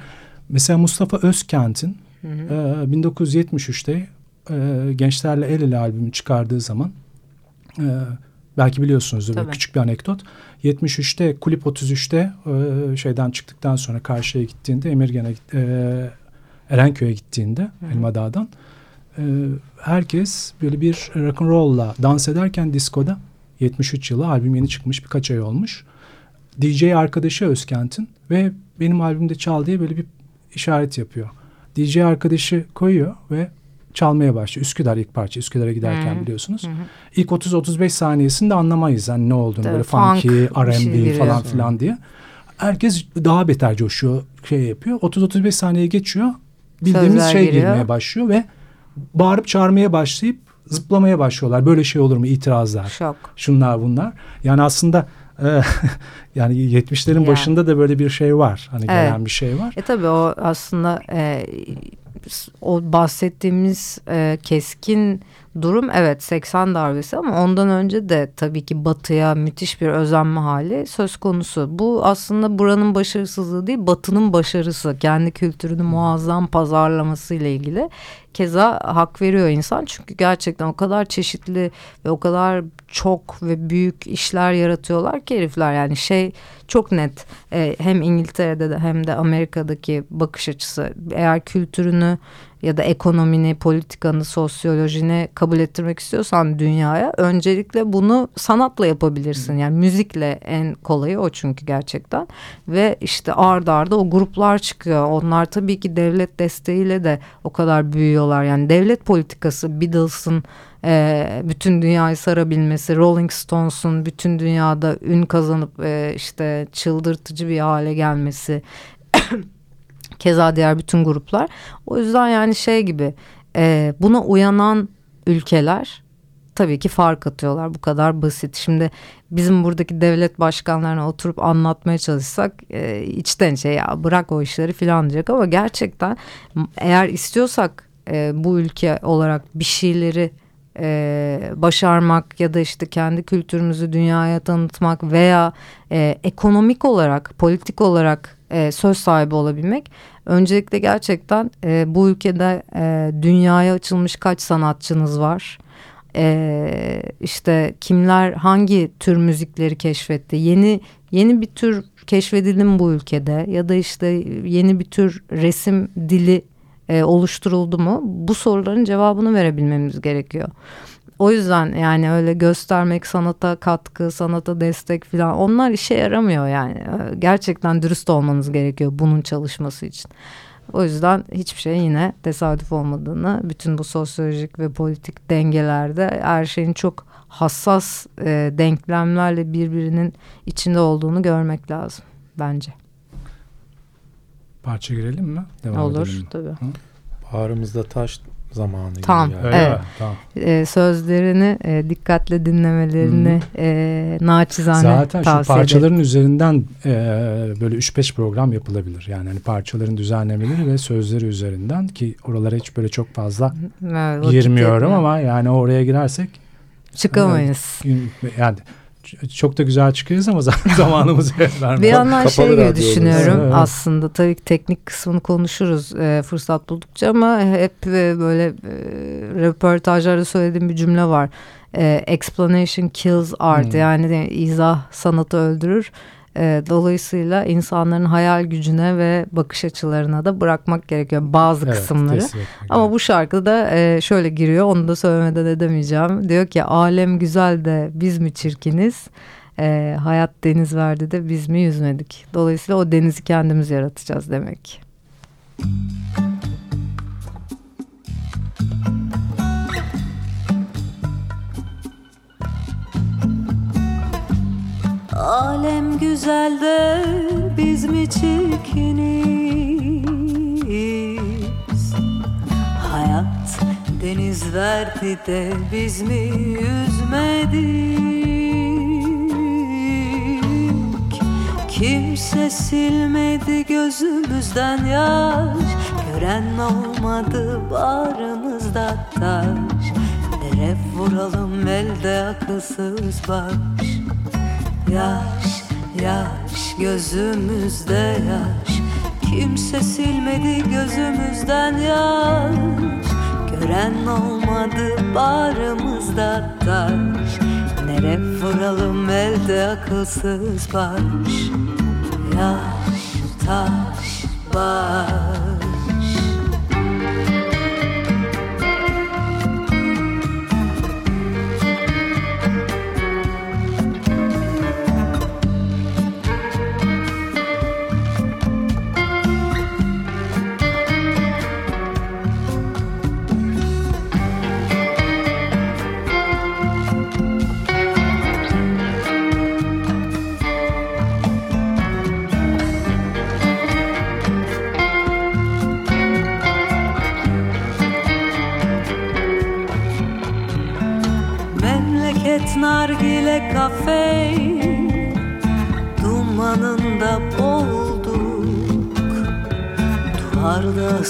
Mesela Mustafa Özkent'in e, 1973'te e, Gençlerle El Ele albümü çıkardığı zaman e, belki biliyorsunuzdur Tabii. küçük bir anekdot. 73'te Kulip 33'te e, şeyden çıktıktan sonra karşıya gittiğinde Emirgan'a git- e, Erenköy'e gittiğinde Elmadağ'dan e, herkes böyle bir rock'n'roll'la dans ederken diskoda 73 yılı albüm yeni çıkmış birkaç ay olmuş. DJ arkadaşı Özkent'in ve benim albümde çal diye böyle bir işaret yapıyor. DJ arkadaşı koyuyor ve çalmaya başlıyor. Üsküdar ilk parça. Üsküdar'a giderken Hı. biliyorsunuz. İlk 30-35 saniyesinde anlamayız hani ne olduğunu Tabii, böyle funk funky, şey R&B giriyor. falan filan diye. Herkes daha beter coşuyor, şey yapıyor. 30-35 saniye geçiyor. Bildiğimiz Sözler şey giriyor. girmeye başlıyor ve bağırıp çağırmaya başlayıp zıplamaya başlıyorlar. Böyle şey olur mu? İtirazlar Şok. şunlar bunlar. Yani aslında yani 70'lerin Yani. başında da böyle bir şey var. Hani Evet. gelen bir şey var. E tabii o aslında e, o bahsettiğimiz e, keskin durum evet 80 darbesi ama ondan önce de tabii ki batıya müthiş bir özenme hali söz konusu. Bu aslında buranın başarısızlığı değil batının başarısı kendi kültürünü muazzam pazarlaması ile ilgili. Keza hak veriyor insan çünkü gerçekten o kadar çeşitli ve o kadar çok ve büyük işler yaratıyorlar ki herifler yani şey çok net e, hem İngiltere'de de hem de Amerika'daki bakış açısı eğer kültürünü ya da ekonomini, politikanı, sosyolojini kabul ettirmek istiyorsan dünyaya öncelikle bunu sanatla yapabilirsin. Yani müzikle en kolayı o çünkü gerçekten. Ve işte ard arda o gruplar çıkıyor. Onlar tabii ki devlet desteğiyle de o kadar büyüyorlar. Yani devlet politikası Beatles'ın e, bütün dünyayı sarabilmesi, Rolling Stones'un bütün dünyada ün kazanıp e, işte çıldırtıcı bir hale gelmesi, keza diğer bütün gruplar. O yüzden yani şey gibi e, buna uyanan ülkeler tabii ki fark atıyorlar. Bu kadar basit. Şimdi bizim buradaki devlet başkanlarına oturup anlatmaya çalışsak e, içten şey ya bırak o işleri falan diyecek ama gerçekten eğer istiyorsak e, bu ülke olarak bir şeyleri e, başarmak ya da işte kendi kültürümüzü dünyaya tanıtmak veya e, ekonomik olarak, politik olarak e, söz sahibi olabilmek öncelikle gerçekten e, bu ülkede e, dünyaya açılmış kaç sanatçınız var? E, işte kimler hangi tür müzikleri keşfetti? Yeni yeni bir tür keşfedildi mi bu ülkede ya da işte yeni bir tür resim dili e, oluşturuldu mu? Bu soruların cevabını verebilmemiz gerekiyor. O yüzden yani öyle göstermek, sanata katkı, sanata destek falan onlar işe yaramıyor yani. Ee, Gerçekten dürüst olmanız gerekiyor bunun çalışması için. O yüzden hiçbir şey yine tesadüf olmadığını, bütün bu sosyolojik ve politik dengelerde her şeyin çok hassas e, denklemlerle birbirinin içinde olduğunu görmek lazım bence. Parça girelim mi? Devam Olur edelim tabii. Bağrımızda taş zamanı. Tam, yani. Evet. mi? Tamam. E, sözlerini e, dikkatle dinlemelerini e, naçizane Zaten şu tavsiye parçaların ederim. üzerinden e, böyle 3-5 program yapılabilir. Yani hani parçaların düzenlemeleri ve sözleri üzerinden ki oralara hiç böyle çok fazla Evet, girmiyorum ama yani oraya girersek çıkamayız. yani ç- çok da güzel çıkıyoruz ama zamanımız vermiyor. Bir yandan Kapalı şey gibi radyo düşünüyorum Evet. aslında tabii ki teknik kısmını konuşuruz e, fırsat buldukça ama hep e, böyle e, röportajlarda söylediğim bir cümle var. E, explanation kills art Hmm. yani de, izah sanatı öldürür. E, dolayısıyla insanların hayal gücüne ve bakış açılarına da bırakmak gerekiyor bazı Evet, kısımları. etmek Ama bu şarkıda e, şöyle giriyor onu da söylemeden edemeyeceğim. Diyor ki alem güzel de biz mi çirkiniz? E, hayat deniz verdi de biz mi yüzmedik? Dolayısıyla o denizi kendimiz yaratacağız demek. Alem güzel de biz mi çirkiniz? Hayat deniz verdi de biz mi yüzmedik? Kimse silmedi gözümüzden yaş Gören olmadı bağrımızda taş Nere vuralım elde akılsız baş Yaş, yaş, gözümüzde yaş. Kimse silmedi gözümüzden yaş. Gören olmadı bağrımızda taş. Nere vuralım elde akılsız baş. Yaş, taş, baş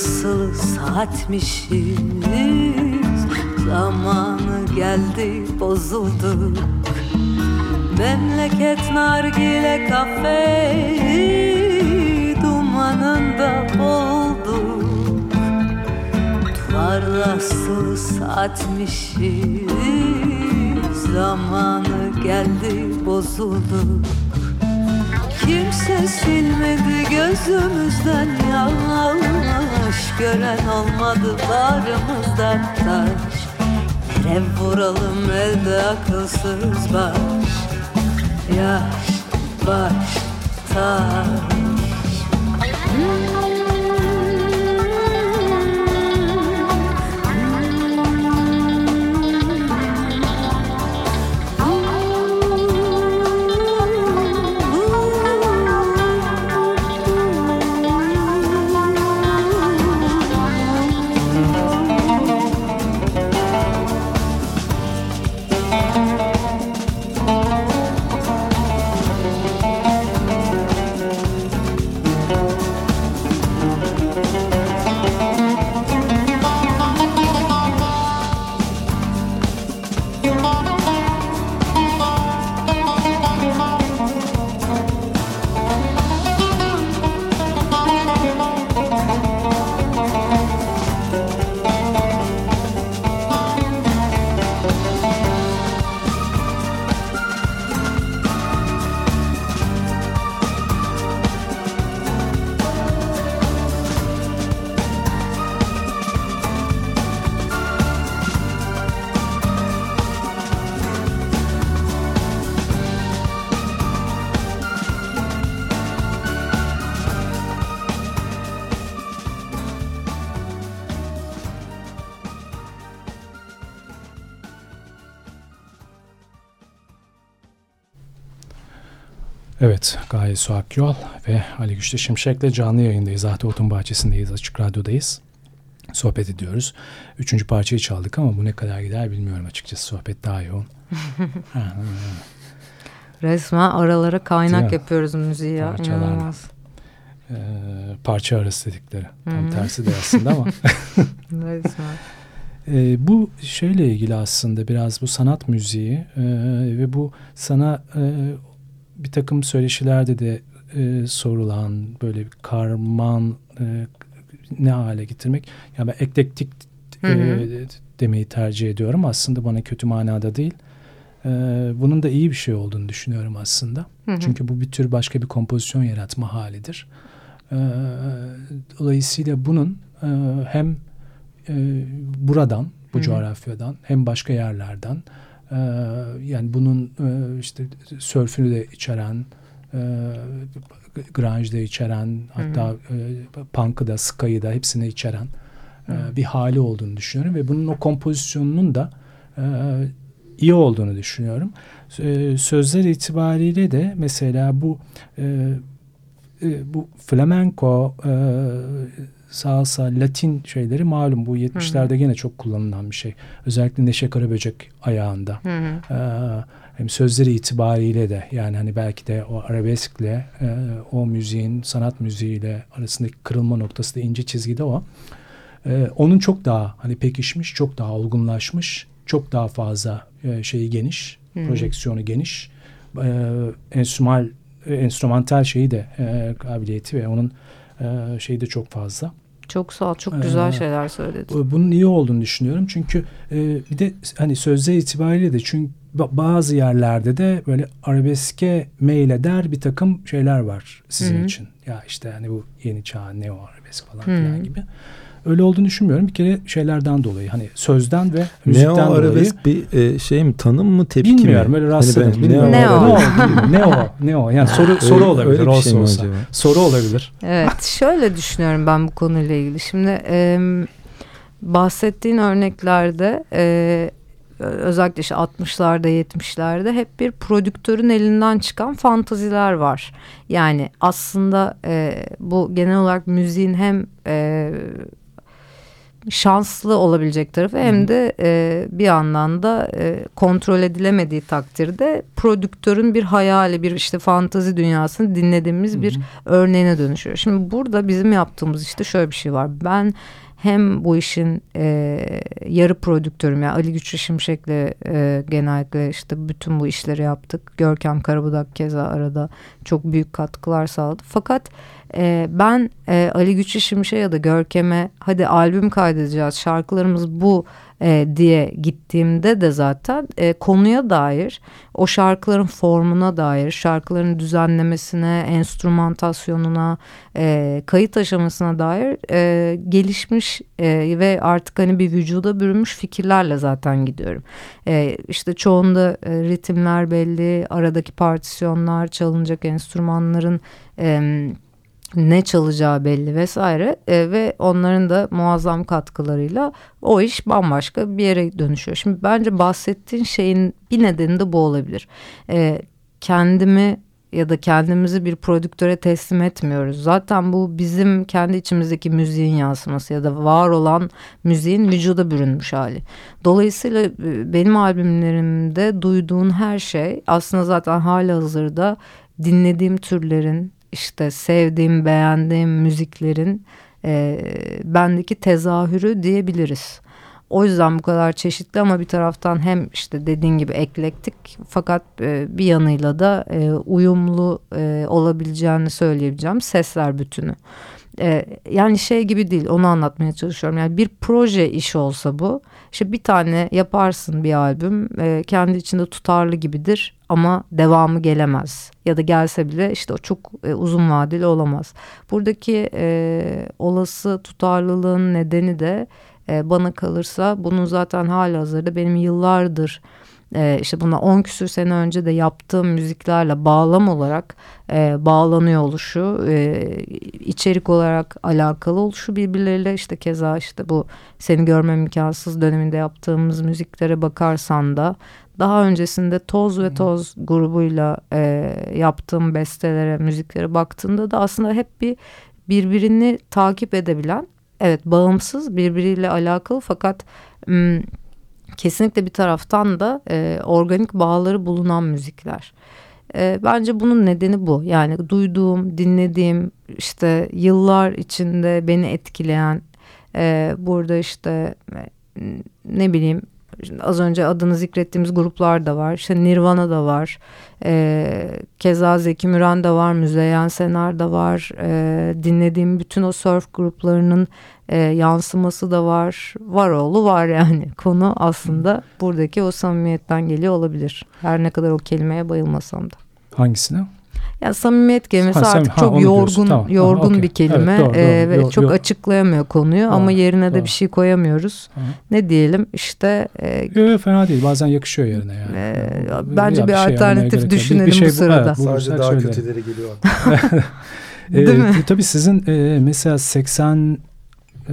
Asılı saatmişiz? Zamanı geldi bozulduk. Memleket nargile kafe Dumanında boğulduk Duvarda asılı saatmişiz? Zamanı geldi bozuldu Kimse silmedi gözümüzden yaş Gören olmadı bağrımızda taş. Nere vuralım elde akılsız baş. Yaş, baş, taş Evet, Gaye Su Akyol ve Ali Güçlü Şimşek'le canlı yayındayız. Ahte Otun Bahçesi'ndeyiz, Açık Radyo'dayız. Sohbet ediyoruz. Üçüncü parçayı çaldık ama bu ne kadar gider bilmiyorum açıkçası. Sohbet daha yoğun. Resmen aralara kaynak yapıyoruz müziği ya. İnanılmaz. Ee, parça arası dedikleri. Tam tersi de aslında ama. Resmen. Ee, bu şeyle ilgili aslında biraz bu sanat müziği e, ve bu sana e, bir takım söyleşilerde de e, sorulan böyle bir karman e, ne hale getirmek. Yani ben eklektik e, Hı hı. demeyi tercih ediyorum. Aslında bana kötü manada değil. E, bunun da iyi bir şey olduğunu düşünüyorum aslında. Hı hı. Çünkü bu bir tür başka bir kompozisyon yaratma halidir. Ee, dolayısıyla bunun e, hem e, buradan, bu Hı hı. coğrafyadan hem başka yerlerden e, yani bunun e, işte sörfünü de içeren e, grunge de içeren hatta e, punk'ı da ska'yı da hepsini içeren e, Hı. bir hali olduğunu düşünüyorum ve bunun o kompozisyonunun da e, iyi olduğunu düşünüyorum. E, sözler itibariyle de mesela bu e, e, bu flamenco e, salsa latin şeyleri malum bu 70'lerde gene çok kullanılan bir şey. Özellikle Neşe Karaböcek ayağında. Hı hı. E, hem sözleri itibariyle de yani hani belki de o arabeskle e, o müziğin sanat müziğiyle arasındaki kırılma noktası da ince çizgide o. E, onun çok daha hani pekişmiş, çok daha olgunlaşmış, çok daha fazla e, şeyi geniş, Hı. projeksiyonu geniş, e, enstrümal enstrümantal şeyi de e, kabiliyeti ve onun e, şeyi de çok fazla. Çok sağ ol. Çok güzel Ee, şeyler söyledin. Bu- Bunun iyi olduğunu düşünüyorum çünkü e, bir de hani sözler itibariyle de çünkü ba- bazı yerlerde de böyle arabeske meyleder bir takım şeyler var sizin Hı hı. için. Ya işte hani bu yeni çağ neo arabesk falan filan gibi. Öyle olduğunu düşünmüyorum. Bir kere şeylerden dolayı hani sözden ve Neo müzikten dolayı. arabesk bir e, şey mi tanım mı tepki Bilmiyorum mi? öyle Hani rastladım. ben Bilmiyorum. Neo. Neo. Neo. Neo. Yani soru, soru Öyle- olabilir öyle olsa şey olsa. acaba? Soru olabilir. Evet şöyle düşünüyorum ben bu konuyla ilgili. Şimdi e, bahsettiğin örneklerde e, özellikle işte 60'larda 70'lerde hep bir prodüktörün elinden çıkan fantaziler var. Yani aslında e, bu genel olarak müziğin hem e, şanslı olabilecek tarafı hem de e, bir yandan da e, kontrol edilemediği takdirde prodüktörün bir hayali bir işte fantazi dünyasını dinlediğimiz bir örneğine dönüşüyor. Şimdi burada bizim yaptığımız işte şöyle bir şey var. Ben hem bu işin e, yarı prodüktörüm yani Ali Güçlü Şimşek'le e, genellikle işte bütün bu işleri yaptık. Görkem Karabudak keza arada çok büyük katkılar sağladı. Fakat e, ben e, Ali Güçlü Şimşek'e ya da Görkem'e hadi albüm kaydedeceğiz şarkılarımız bu e, diye gittiğimde de zaten e, konuya dair o şarkıların formuna dair şarkıların düzenlemesine enstrümantasyonuna e, kayıt aşamasına dair e, gelişmiş e, ve artık hani bir vücuda bürünmüş fikirlerle zaten gidiyorum. E, işte çoğunda e, ritimler belli aradaki partisyonlar çalınacak enstrümanların e, ne çalacağı belli vesaire E, ve onların da muazzam katkılarıyla o iş bambaşka bir yere dönüşüyor. Şimdi bence bahsettiğin şeyin bir nedeni de bu olabilir. E, kendimi ya da kendimizi bir prodüktöre teslim etmiyoruz. Zaten bu bizim kendi içimizdeki müziğin yansıması ya da var olan müziğin vücuda bürünmüş hali. Dolayısıyla e, benim albümlerimde duyduğun her şey aslında zaten hala hazırda dinlediğim türlerin işte sevdiğim, beğendiğim müziklerin e, bendeki tezahürü diyebiliriz. O yüzden bu kadar çeşitli ama bir taraftan hem işte dediğin gibi eklektik fakat e, bir yanıyla da e, uyumlu e, olabileceğini söyleyebileceğim sesler bütünü. Yani şey gibi değil onu anlatmaya çalışıyorum. Yani bir proje işi olsa bu işte bir tane yaparsın bir albüm kendi içinde tutarlı gibidir ama devamı gelemez ya da gelse bile işte o çok e, uzun vadeli olamaz. Buradaki e, olası tutarlılığın nedeni de e, bana kalırsa bunun zaten halihazırda benim yıllardır e, işte buna 10 küsür sene önce de yaptığım müziklerle bağlam olarak e, bağlanıyor oluşu, e, içerik olarak alakalı oluşu birbirleriyle işte keza işte bu seni görmem imkansız döneminde yaptığımız müziklere bakarsan da daha öncesinde Toz ve Toz grubuyla e, yaptığım bestelere, müziklere baktığımda da aslında hep bir birbirini takip edebilen, evet bağımsız, birbiriyle alakalı fakat kesinlikle bir taraftan da e, organik bağları bulunan müzikler. E, bence bunun nedeni bu. Yani duyduğum, dinlediğim, işte yıllar içinde beni etkileyen, e, burada işte ne bileyim az önce adını zikrettiğimiz gruplar da var. İşte Nirvana da var. E, keza Zeki Müren de var. Müzeyyen Senar da var. E, dinlediğim bütün o surf gruplarının e, yansıması da var. Var oğlu var yani. Konu aslında buradaki o samimiyetten geliyor olabilir. Her ne kadar o kelimeye bayılmasam da. Hangisine? Yani samimiyet kelimesi Ha, artık ha, çok yorgun diyorsun, tamam. yorgun Aha, okey. bir kelime Evet, doğru, Ee, doğru. ve Yo- çok yo- açıklayamıyor konuyu Doğru, ama yerine de doğru. bir şey koyamıyoruz. Hı. Ne diyelim işte e, yok fena değil. Bazen yakışıyor yerine yani. Ya, bence ya bir şey aramaya alternatif yok. Bir- bir düşünelim şey bu sırada. evet, Sadece bulursak daha söylerim. kötüleri geliyor Değil mi? Tabii sizin e, mesela 80 e,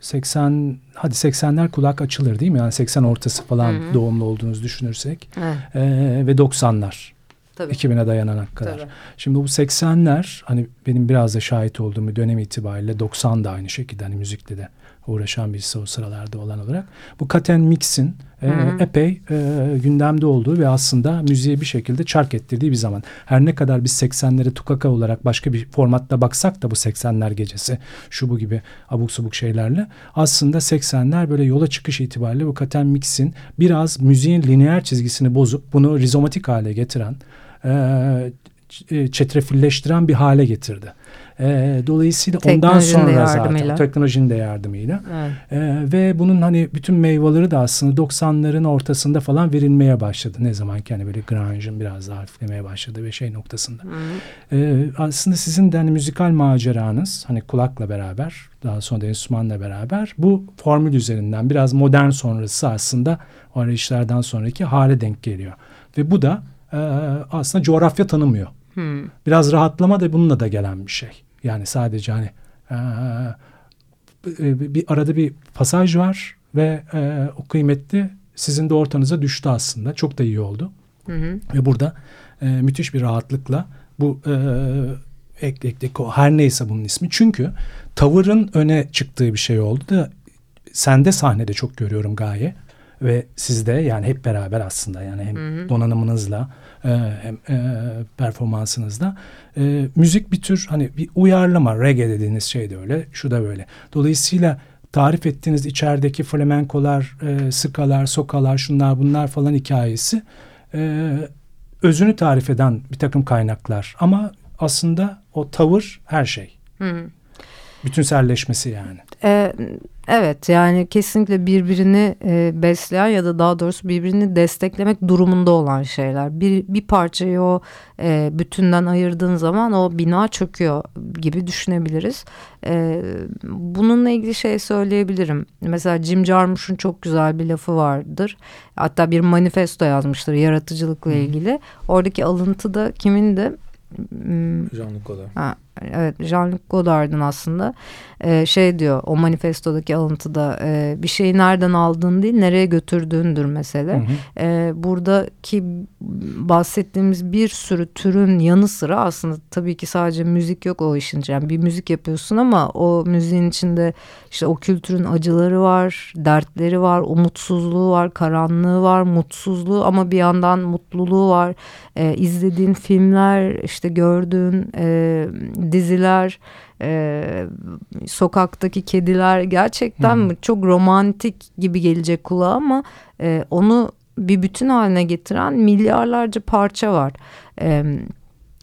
80 hadi 80'ler kulak açılır değil mi? Yani 80 ortası falan Hı hı. doğumlu olduğunuzu düşünürsek evet, E, ve 90'lar tabii. 2000'e dayanana kadar. tabii. Şimdi bu 80'ler hani benim biraz da şahit olduğum bir dönem itibariyle 90 da aynı şekilde hani müzikle de uğraşan birisi o sıralarda olan olarak. Bu Katen Mix'in e, epey e, gündemde olduğu ve aslında müziğe bir şekilde çark ettirdiği bir zaman. Her ne kadar biz 80'leri tukaka olarak başka bir formatta baksak da bu 80'ler gecesi şu bu gibi abuk subuk şeylerle aslında 80'ler böyle yola çıkış itibariyle bu Katen Mix'in biraz müziğin lineer çizgisini bozup bunu rizomatik hale getiren e, e, çetrefilleştiren bir hale getirdi. E, dolayısıyla ondan Teknolojinin de sonra zaten teknolojinin de yardımıyla Evet. ee, ve bunun hani bütün meyveleri de aslında 90'ların ortasında falan verilmeye başladı. Ne zaman ki hani böyle grunge'ın biraz daha hafiflemeye başladı ve şey noktasında. Hı. Ee, aslında sizin de hani müzikal maceranız hani kulakla beraber daha sonra da enstrümanla beraber bu formül üzerinden biraz modern sonrası aslında o arayışlardan sonraki hale denk geliyor. Ve bu da e, aslında coğrafya tanımıyor. Hı. Biraz rahatlama da bununla da gelen bir şey. Yani sadece hani e, bir arada bir pasaj var ve e, o kıymetli sizin de ortanıza düştü aslında. Çok da iyi oldu. Hı hı. Ve burada e, müthiş bir rahatlıkla bu e, eklektik o her neyse bunun ismi. Çünkü tavırın öne çıktığı bir şey oldu da sende sahnede çok görüyorum gaye ve sizde yani hep beraber aslında yani hem Hı hı. donanımınızla e, hem e, performansınızla e, müzik bir tür hani bir uyarlama reggae dediğiniz şey de öyle şu da böyle. Dolayısıyla tarif ettiğiniz içerideki flamenkolar, e, skalar, sokalar, şunlar bunlar falan hikayesi e, özünü tarif eden bir takım kaynaklar. Ama aslında o tavır her şey. Hı. Bütünselleşmesi yani. Ee, evet yani kesinlikle birbirini e, besleyen ya da daha doğrusu birbirini desteklemek durumunda olan şeyler. Bir, bir parçayı o e, bütünden ayırdığın zaman o bina çöküyor gibi düşünebiliriz. E, bununla ilgili şey söyleyebilirim. Mesela Jim Jarmusch'un çok güzel bir lafı vardır. Hatta bir manifesto yazmıştır yaratıcılıkla ilgili. Oradaki alıntı da kimin de Hmm, Jean-Luc Godard. Ha, evet Jean-Luc Godard'ın aslında e, şey diyor o manifestodaki alıntıda e, bir şeyi nereden aldığın değil nereye götürdüğündür mesele. Hı hı. E, buradaki bahsettiğimiz bir sürü türün yanı sıra aslında tabii ki sadece müzik yok o işin. Yani bir müzik yapıyorsun ama o müziğin içinde işte o kültürün acıları var, dertleri var, umutsuzluğu var, karanlığı var, mutsuzluğu ama bir yandan mutluluğu var. E, izlediğin filmler, işte gördüğün e, diziler, e, sokaktaki kediler gerçekten Hmm. çok romantik gibi gelecek kulağa ama e, onu bir bütün haline getiren milyarlarca parça var. E,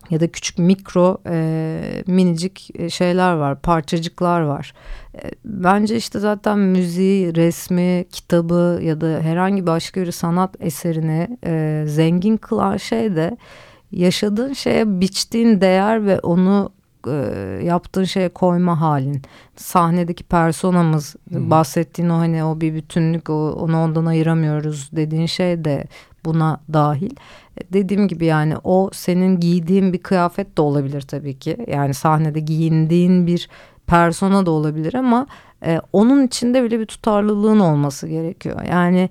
ya da küçük mikro e, minicik e, şeyler var, parçacıklar var. E, bence işte zaten müziği, resmi, kitabı ya da herhangi başka bir sanat eserini e, zengin kılan şey de yaşadığın şeye biçtiğin değer ve onu e, yaptığın şeye koyma halin. Sahnedeki personamız, Hı. bahsettiğin o hani o bir bütünlük, o, onu ondan ayıramıyoruz dediğin şey de buna dahil. E, Dediğim gibi yani o senin giydiğin bir kıyafet de olabilir tabii ki. Yani sahnede giyindiğin bir persona da olabilir ama e, onun içinde bile bir tutarlılığın olması gerekiyor. Yani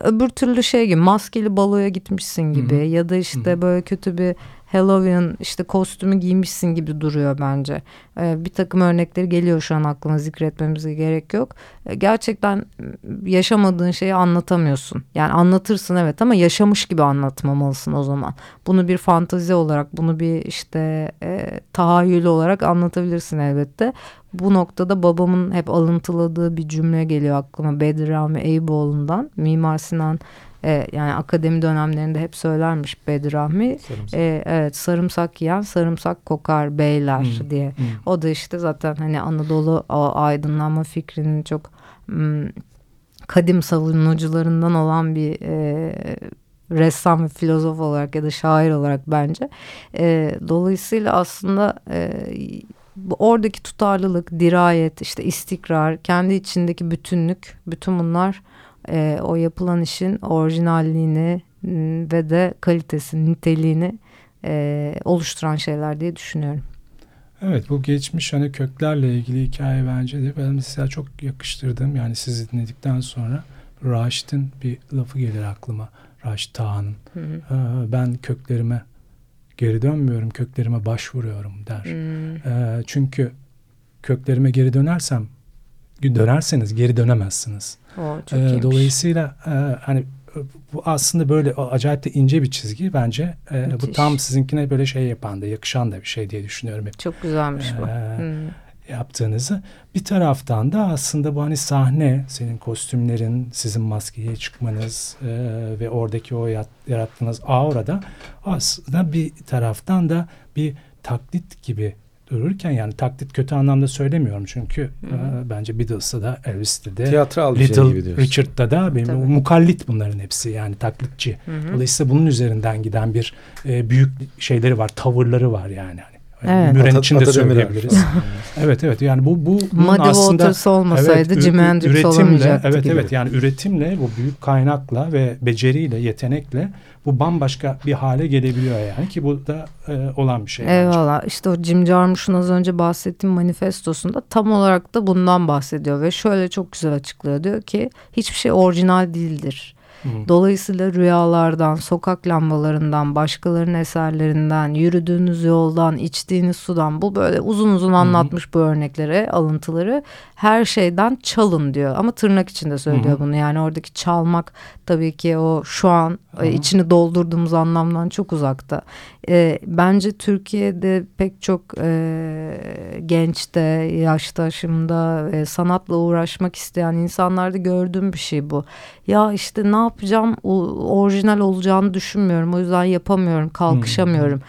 öbür türlü şey gibi maskeli baloya gitmişsin gibi Hı-hı. ya da işte Hı-hı. böyle kötü bir Halloween işte kostümü giymişsin gibi duruyor bence. Ee, bir takım örnekleri geliyor şu an aklıma zikretmemize gerek yok. Ee, gerçekten yaşamadığın şeyi anlatamıyorsun. Yani anlatırsın evet ama yaşamış gibi anlatmamalısın o zaman. Bunu bir fantazi olarak bunu bir işte e, tahayyül olarak anlatabilirsin elbette. Bu noktada babamın hep alıntıladığı bir cümle geliyor aklıma Bedir Rami Eyüboğlu'ndan. Mimar Sinan e, yani akademi dönemlerinde hep söylermiş Bedirahmi. E, evet sarımsak yiyen sarımsak kokar beyler hmm. diye. Hmm. O da işte zaten hani Anadolu aydınlanma fikrinin çok hmm, kadim savunucularından olan bir e, ressam ve filozof olarak ya da şair olarak bence. E, dolayısıyla aslında e, oradaki tutarlılık, dirayet, işte istikrar, kendi içindeki bütünlük, bütün bunlar e, o yapılan işin orijinalliğini ve de kalitesini, niteliğini e, oluşturan şeyler diye düşünüyorum. Evet bu geçmiş hani köklerle ilgili hikaye bence de ben mesela çok yakıştırdım. Yani sizi dinledikten sonra Raşit'in bir lafı gelir aklıma. Raşit Tağ'ın. Ee, ben köklerime geri dönmüyorum, köklerime başvuruyorum der. Ee, çünkü köklerime geri dönersem dönerseniz geri dönemezsiniz. O, çok ee, dolayısıyla e, hani bu aslında böyle acayip de ince bir çizgi bence. E, bu tam sizinkine böyle şey yapan da yakışan da bir şey diye düşünüyorum. Hep. Çok güzelmiş bu. E, hmm. Yaptığınızı. Bir taraftan da aslında bu hani sahne, senin kostümlerin, sizin maskeye çıkmanız e, ve oradaki o yarattığınız aurada aslında bir taraftan da bir taklit gibi dururken yani taklit kötü anlamda söylemiyorum çünkü e, bence Beatles'ta da Elvis'te de Tiyatral bir Little şey gibi diyorsun. Richard'da da benim Tabii. mukallit bunların hepsi yani taklitçi. Hı. Dolayısıyla bunun üzerinden giden bir e, büyük şeyleri var, tavırları var yani. Hani Evet. Müren Ata, için de söyleyebiliriz. evet evet yani bu bu Muddy aslında Waters olmasaydı evet, Jimi Hendrix üretimle, olamayacaktı Evet gibi. evet yani üretimle bu büyük kaynakla ve beceriyle yetenekle bu bambaşka bir hale gelebiliyor yani ki bu da e, olan bir şey. Eyvallah bence. işte o Jim Jarmusch'un az önce bahsettiğim manifestosunda tam olarak da bundan bahsediyor ve şöyle çok güzel açıklıyor diyor ki hiçbir şey orijinal değildir Dolayısıyla rüyalardan, sokak lambalarından, başkalarının eserlerinden, yürüdüğünüz yoldan, içtiğiniz sudan bu böyle uzun uzun anlatmış bu örnekleri, alıntıları her şeyden çalın diyor. Ama tırnak içinde söylüyor bunu. Yani oradaki çalmak tabii ki o şu an Hı. içini doldurduğumuz anlamdan çok uzakta. E, bence Türkiye'de pek çok e, gençte, yaştaşımda e, sanatla uğraşmak isteyen insanlarda gördüğüm bir şey bu. Ya işte ne yapacağım orijinal olacağını düşünmüyorum. O yüzden yapamıyorum, kalkışamıyorum.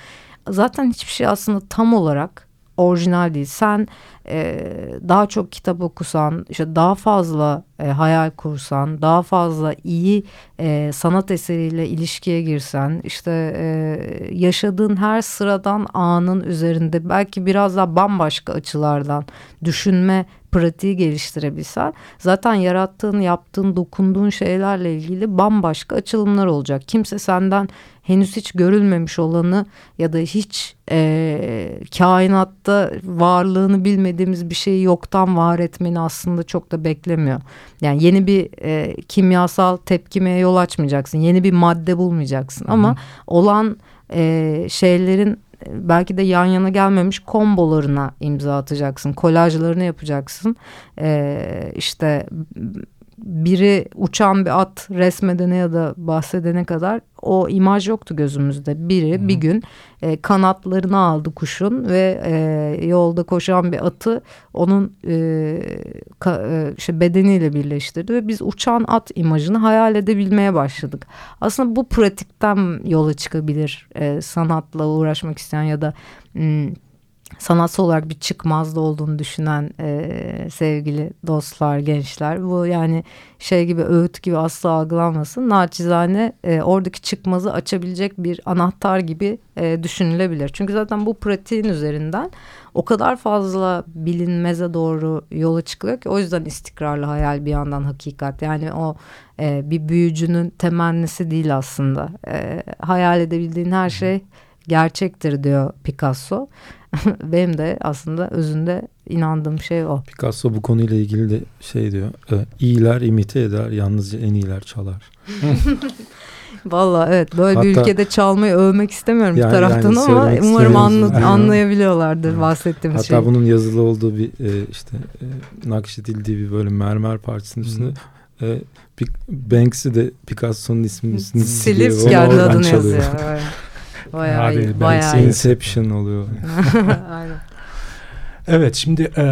Hı. Zaten hiçbir şey aslında tam olarak orijinal değil. Sen e, daha çok kitap okusan, işte daha fazla e, hayal kursan, daha fazla iyi e, sanat eseriyle ilişkiye girsen, işte e, yaşadığın her sıradan anın üzerinde belki biraz daha bambaşka açılardan düşünme pratiği geliştirebilsen zaten yarattığın, yaptığın, dokunduğun şeylerle ilgili bambaşka açılımlar olacak. Kimse senden henüz hiç görülmemiş olanı ya da hiç e, kainatta varlığını bilmediğimiz bir şeyi yoktan var etmeni aslında çok da beklemiyor. Yani yeni bir e, kimyasal tepkimeye yol açmayacaksın. Yeni bir madde bulmayacaksın. Hı -hı. Ama olan e, şeylerin belki de yan yana gelmemiş kombolarına imza atacaksın. Kolajlarını yapacaksın. Ee, işte biri uçan bir at resmedene ya da bahsedene kadar o imaj yoktu gözümüzde. Biri Hı. bir gün e, kanatlarını aldı kuşun ve e, yolda koşan bir atı onun e, ka, e, işte bedeniyle birleştirdi ve biz uçan at imajını hayal edebilmeye başladık. Aslında bu pratikten yola çıkabilir e, sanatla uğraşmak isteyen ya da m, sanatsal olarak bir çıkmazda olduğunu düşünen e, sevgili dostlar, gençler. Bu yani şey gibi öğüt gibi asla algılanmasın. Naçizane e, oradaki çıkmazı açabilecek bir anahtar gibi e, düşünülebilir. Çünkü zaten bu pratiğin üzerinden o kadar fazla bilinmeze doğru yola çıkıyor ki o yüzden istikrarlı hayal bir yandan hakikat. Yani o e, bir büyücünün temennisi değil aslında. E, hayal edebildiğin her şey gerçektir diyor Picasso. Benim de aslında özünde inandığım şey o. Picasso bu konuyla ilgili de şey diyor. E, iyiler imite eder, yalnızca en iyiler çalar. Valla evet böyle bir Hatta- ülkede çalmayı övmek istemiyorum bir Yani- taraftan yani ama umarım anla- anlayabiliyorlardır Evet. bahsettiğimiz Hatta şeyi. bunun yazılı olduğu bir e, işte e, nakşedildiği bir böyle mermer parçasının üstünde e, Banksy de Picasso'nun ismini Silip kendi adını çalıyor. yazıyor. Evet. Bayağı iyi. ben Bayağı iyi. Inception oluyor. Aynen. Evet şimdi e,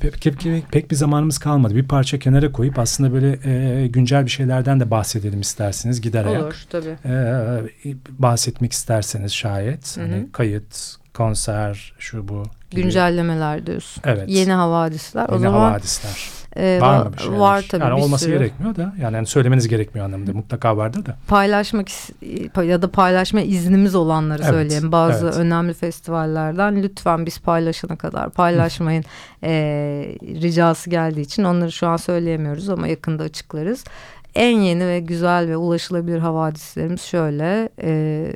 pek, pek, pek bir zamanımız kalmadı. Bir parça kenara koyup aslında böyle e, güncel bir şeylerden de bahsedelim isterseniz gider ayak. Olur tabii. E, bahsetmek isterseniz şayet. Hı hı. Hani kayıt, konser, şu bu gibi. Güncellemeler diyorsun. Evet. Yeni havadisler. o Yeni zaman havadisler. E, Var va- mı bir şeyler? var tabii Yani bir olması sürü. gerekmiyor da. Yani söylemeniz gerekmiyor anlamında. Mutlaka vardır da. paylaşmak ya da paylaşma iznimiz olanları Evet, söyleyeyim. Bazı evet. önemli festivallerden lütfen biz paylaşana kadar paylaşmayın e, ricası geldiği için onları şu an söyleyemiyoruz ama yakında açıklarız. En yeni ve güzel ve ulaşılabilir havadislerimiz şöyle. e,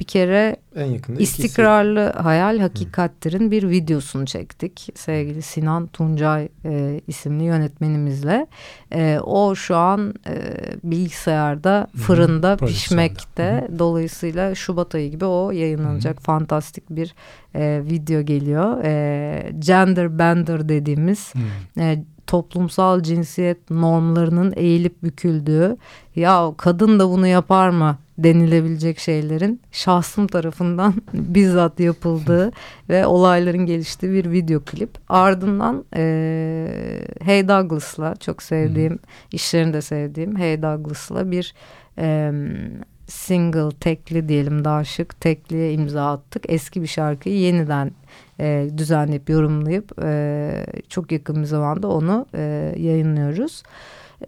bir kere En yakında ikisi. İstikrarlı Hayal Hakikattir'in bir videosunu çektik. Sevgili Sinan Tuncay e, isimli yönetmenimizle. E, o şu an e, bilgisayarda, hı. fırında Prodüksiyonda. pişmekte. Dolayısıyla Şubat ayı gibi o yayınlanacak. Fantastik bir e, video geliyor. E, gender bender dediğimiz e, toplumsal cinsiyet normlarının eğilip büküldüğü ya kadın da bunu yapar mı denilebilecek şeylerin şahsım tarafından bizzat yapıldığı ve olayların geliştiği bir video klip. Ardından e, Hey Douglas'la çok sevdiğim, işlerini de sevdiğim Hey Douglas'la bir e, single, tekli diyelim daha şık, tekliye imza attık. Eski bir şarkıyı yeniden e, düzenleyip yorumlayıp e, çok yakın bir zamanda onu e, yayınlıyoruz.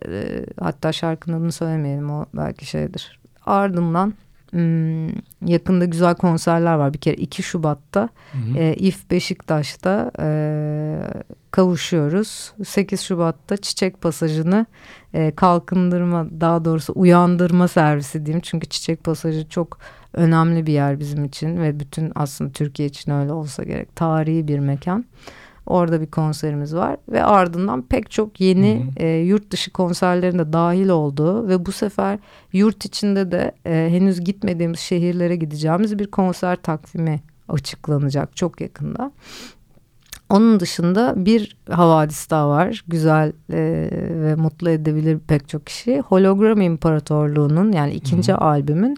E, hatta şarkının adını söylemeyelim o belki şeydir. Ardından hmm, yakında güzel konserler var. Bir kere 2 Şubat'ta Hı hı. e, İF Beşiktaş'ta e, kavuşuyoruz. 8 Şubat'ta Çiçek Pasajı'nı e, kalkındırma daha doğrusu uyandırma servisi diyeyim. Çünkü Çiçek Pasajı çok önemli bir yer bizim için ve bütün aslında Türkiye için öyle olsa gerek. Tarihi bir mekan. Orada bir konserimiz var ve ardından pek çok yeni Hı e, yurt dışı konserlerinde dahil olduğu ve bu sefer yurt içinde de e, henüz gitmediğimiz şehirlere gideceğimiz bir konser takvimi açıklanacak çok yakında. Onun dışında bir havadis daha var. Güzel e, ve mutlu edebilir pek çok kişi. Hologram İmparatorluğu'nun yani ikinci albümün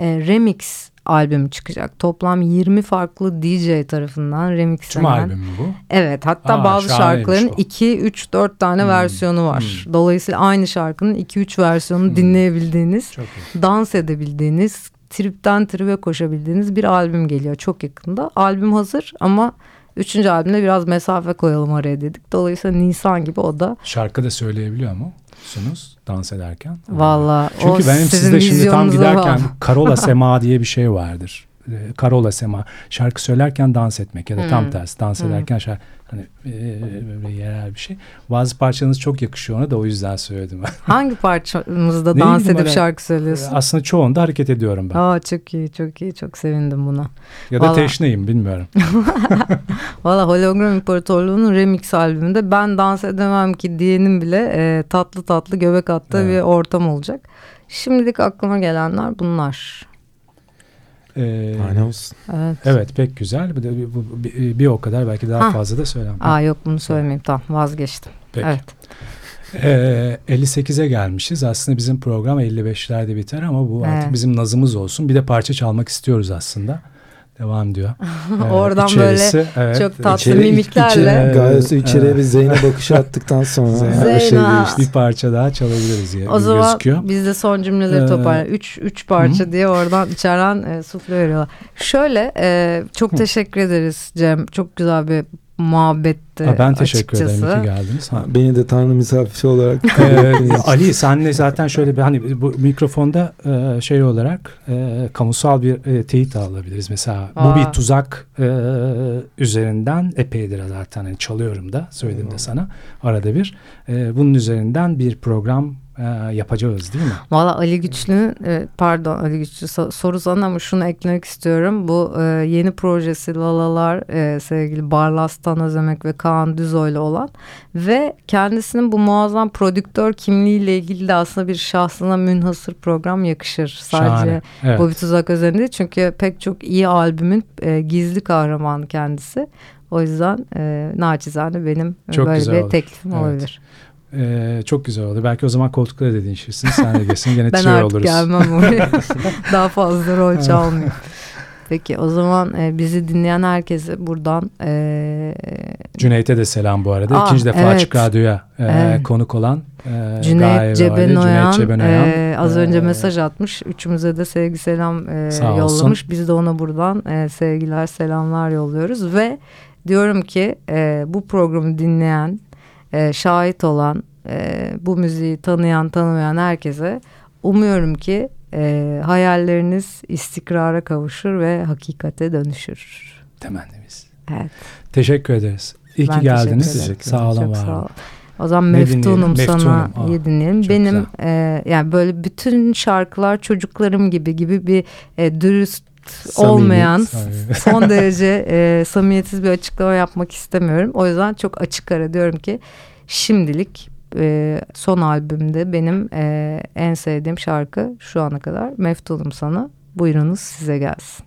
e, remix albümü çıkacak. Toplam 20 farklı DJ tarafından Tüm remixlenen. albüm mü bu? Evet hatta Aa, bazı şarkıların o. 2, 3, 4 tane Hmm, versiyonu var. hmm. Dolayısıyla aynı şarkının 2, 3 versiyonunu Hmm. dinleyebildiğiniz, dans edebildiğiniz, tripten tribe koşabildiğiniz bir albüm geliyor çok yakında. Albüm hazır ama üçüncü albümde biraz mesafe koyalım araya dedik. Dolayısıyla Nisan gibi o da Şarkı da söyleyebiliyor mu? Musunuz dans ederken? valla o Çünkü benim sizin sizde şimdi tam giderken. Karola Sema diye bir şey vardır. Ee, Karola Sema. Şarkı söylerken dans etmek ya da tam Hmm. tersi. Dans Hmm. ederken şarkı hani e, böyle yerel bir şey. Bazı parçanız çok yakışıyor ona da o yüzden söyledim. Hangi parçamızda Ne dans edip şarkı söylüyorsun? Aslında çoğunda hareket ediyorum ben. Aa çok iyi çok iyi çok sevindim buna. Ya da Vallahi- teşneyim bilmiyorum. Valla Hologram İmparatorluğu'nun remix albümünde ben dans edemem ki diyenin bile e, tatlı tatlı göbek attığı Evet. bir ortam olacak. Şimdilik aklıma gelenler bunlar. Ee, Aynen olsun. Evet. evet pek güzel. Bir, de bir, bu- bir, bir o kadar belki daha Ha. fazla da söylem. Aa yok bunu söylemeyeyim tamam vazgeçtim. Peki. Evet. Ee, 58'e gelmişiz. Aslında bizim program 55'lerde biter ama bu artık Evet. bizim nazımız olsun. Bir de parça çalmak istiyoruz aslında. Devam diyor. Ee, Oradan içerisi, evet, çok tatlı İçeri- mimiklerle. içeri- Gayet Evet, içeriye evet. bir Zeynep bakışı attıktan sonra Zeyna. her şey değişti. bir parça daha çalabiliriz ya, O zaman gözüküyor. biz de son cümleleri Ee, toparlayalım. Üç, üç parça diye oradan içeren e, sufle veriyorlar. Şöyle e, çok teşekkür ederiz Cem. Çok güzel bir muhabbetti Ha, ben teşekkür açıkçası. ederim ki geldiniz. Ha. Beni de Tanrı misafiri olarak Ee, Ali senle zaten şöyle bir hani bu mikrofonda e, şey olarak e, kamusal bir e, teyit alabiliriz. Mesela bu Aa. bir tuzak e, üzerinden epeydir zaten hani çalıyorum da söyledim de sana arada bir. E, bunun üzerinden bir program yapacağız değil mi? Valla Ali Güçlü'nün e, pardon Ali Güçlü so- soru sana ama şunu eklemek istiyorum. Bu e, yeni projesi Lalalar e, sevgili Barlas Tanözemek ve Kaan Düzoy'la olan ve kendisinin bu muazzam prodüktör kimliğiyle ilgili de aslında bir şahsına münhasır program yakışır. Sadece Şahane. Evet. Bobby Tuzak özelinde çünkü pek çok iyi albümün e, gizli kahramanı kendisi. O yüzden e, naçizane benim Çok böyle bir olur. teklifim Evet. olabilir. Ee, çok güzel oldu. Belki o zaman koltuklara da değişirsin. Sen de gelsin gene Ben artık oluruz. gelmem oraya. Daha fazla rol çalmıyor. Peki o zaman e, bizi dinleyen herkese buradan e, Cüneyt'e de selam bu arada. Aa, İkinci defa evet. Açık Radyo'ya e, Evet. konuk olan e, Cüneyt Cebenoyan, Cebenoyan. e, az önce E, mesaj atmış. Üçümüze de sevgi selam e, Sağ olsun. yollamış. Biz de ona buradan e, sevgiler selamlar yolluyoruz ve diyorum ki e, bu programı dinleyen, e, şahit olan, e, bu müziği tanıyan tanımayan herkese umuyorum ki e, hayalleriniz istikrara kavuşur ve hakikate dönüşür. Temennimiz. Evet. Teşekkür ederiz. İyi Ben ki geldiniz. teşekkür ederim. Sağ olun, Çok var sağ olun. ol. O zaman Ne Meftunum dinleyelim? sana. Aa, iyi dinleyelim. çok Benim güzel. e, yani böyle bütün şarkılar çocuklarım gibi gibi bir e, dürüst Samimi. olmayan Samimi. son derece e, samimiyetsiz bir açıklama yapmak istemiyorum. O yüzden çok açık ara diyorum ki şimdilik e, son albümde benim e, en sevdiğim şarkı şu ana kadar Meftunum sana. Buyurunuz size gelsin.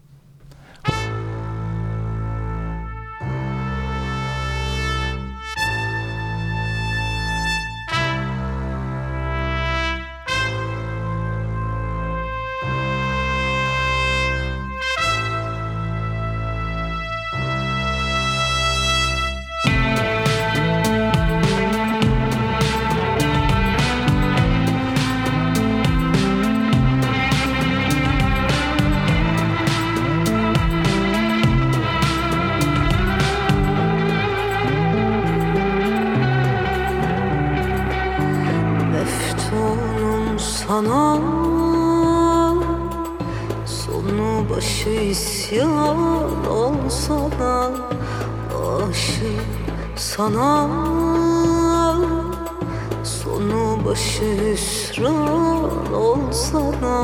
Sana Sonu başı hüsran olsa da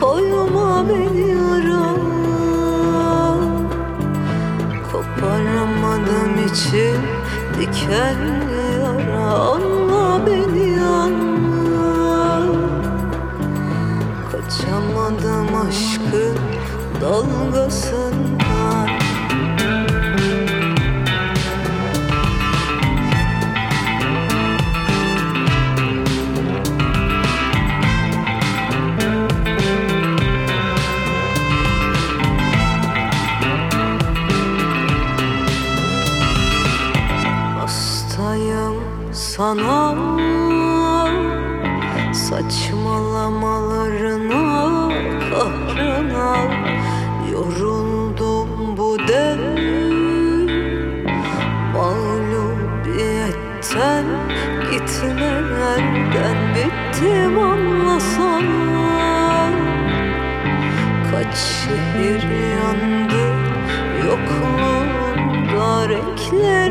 Koyma beni yara. Koparamadım için dikenli yara. Anla beni anla Kaçamadım aşkın dalgasından sana Saçmalamalarına kahrına Yoruldum bu dev Mağlubiyetten gitmelerden bittim anlasana Kaç şehir yandı yokluğunda renklerimi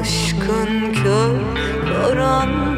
aşkın kör karanlığına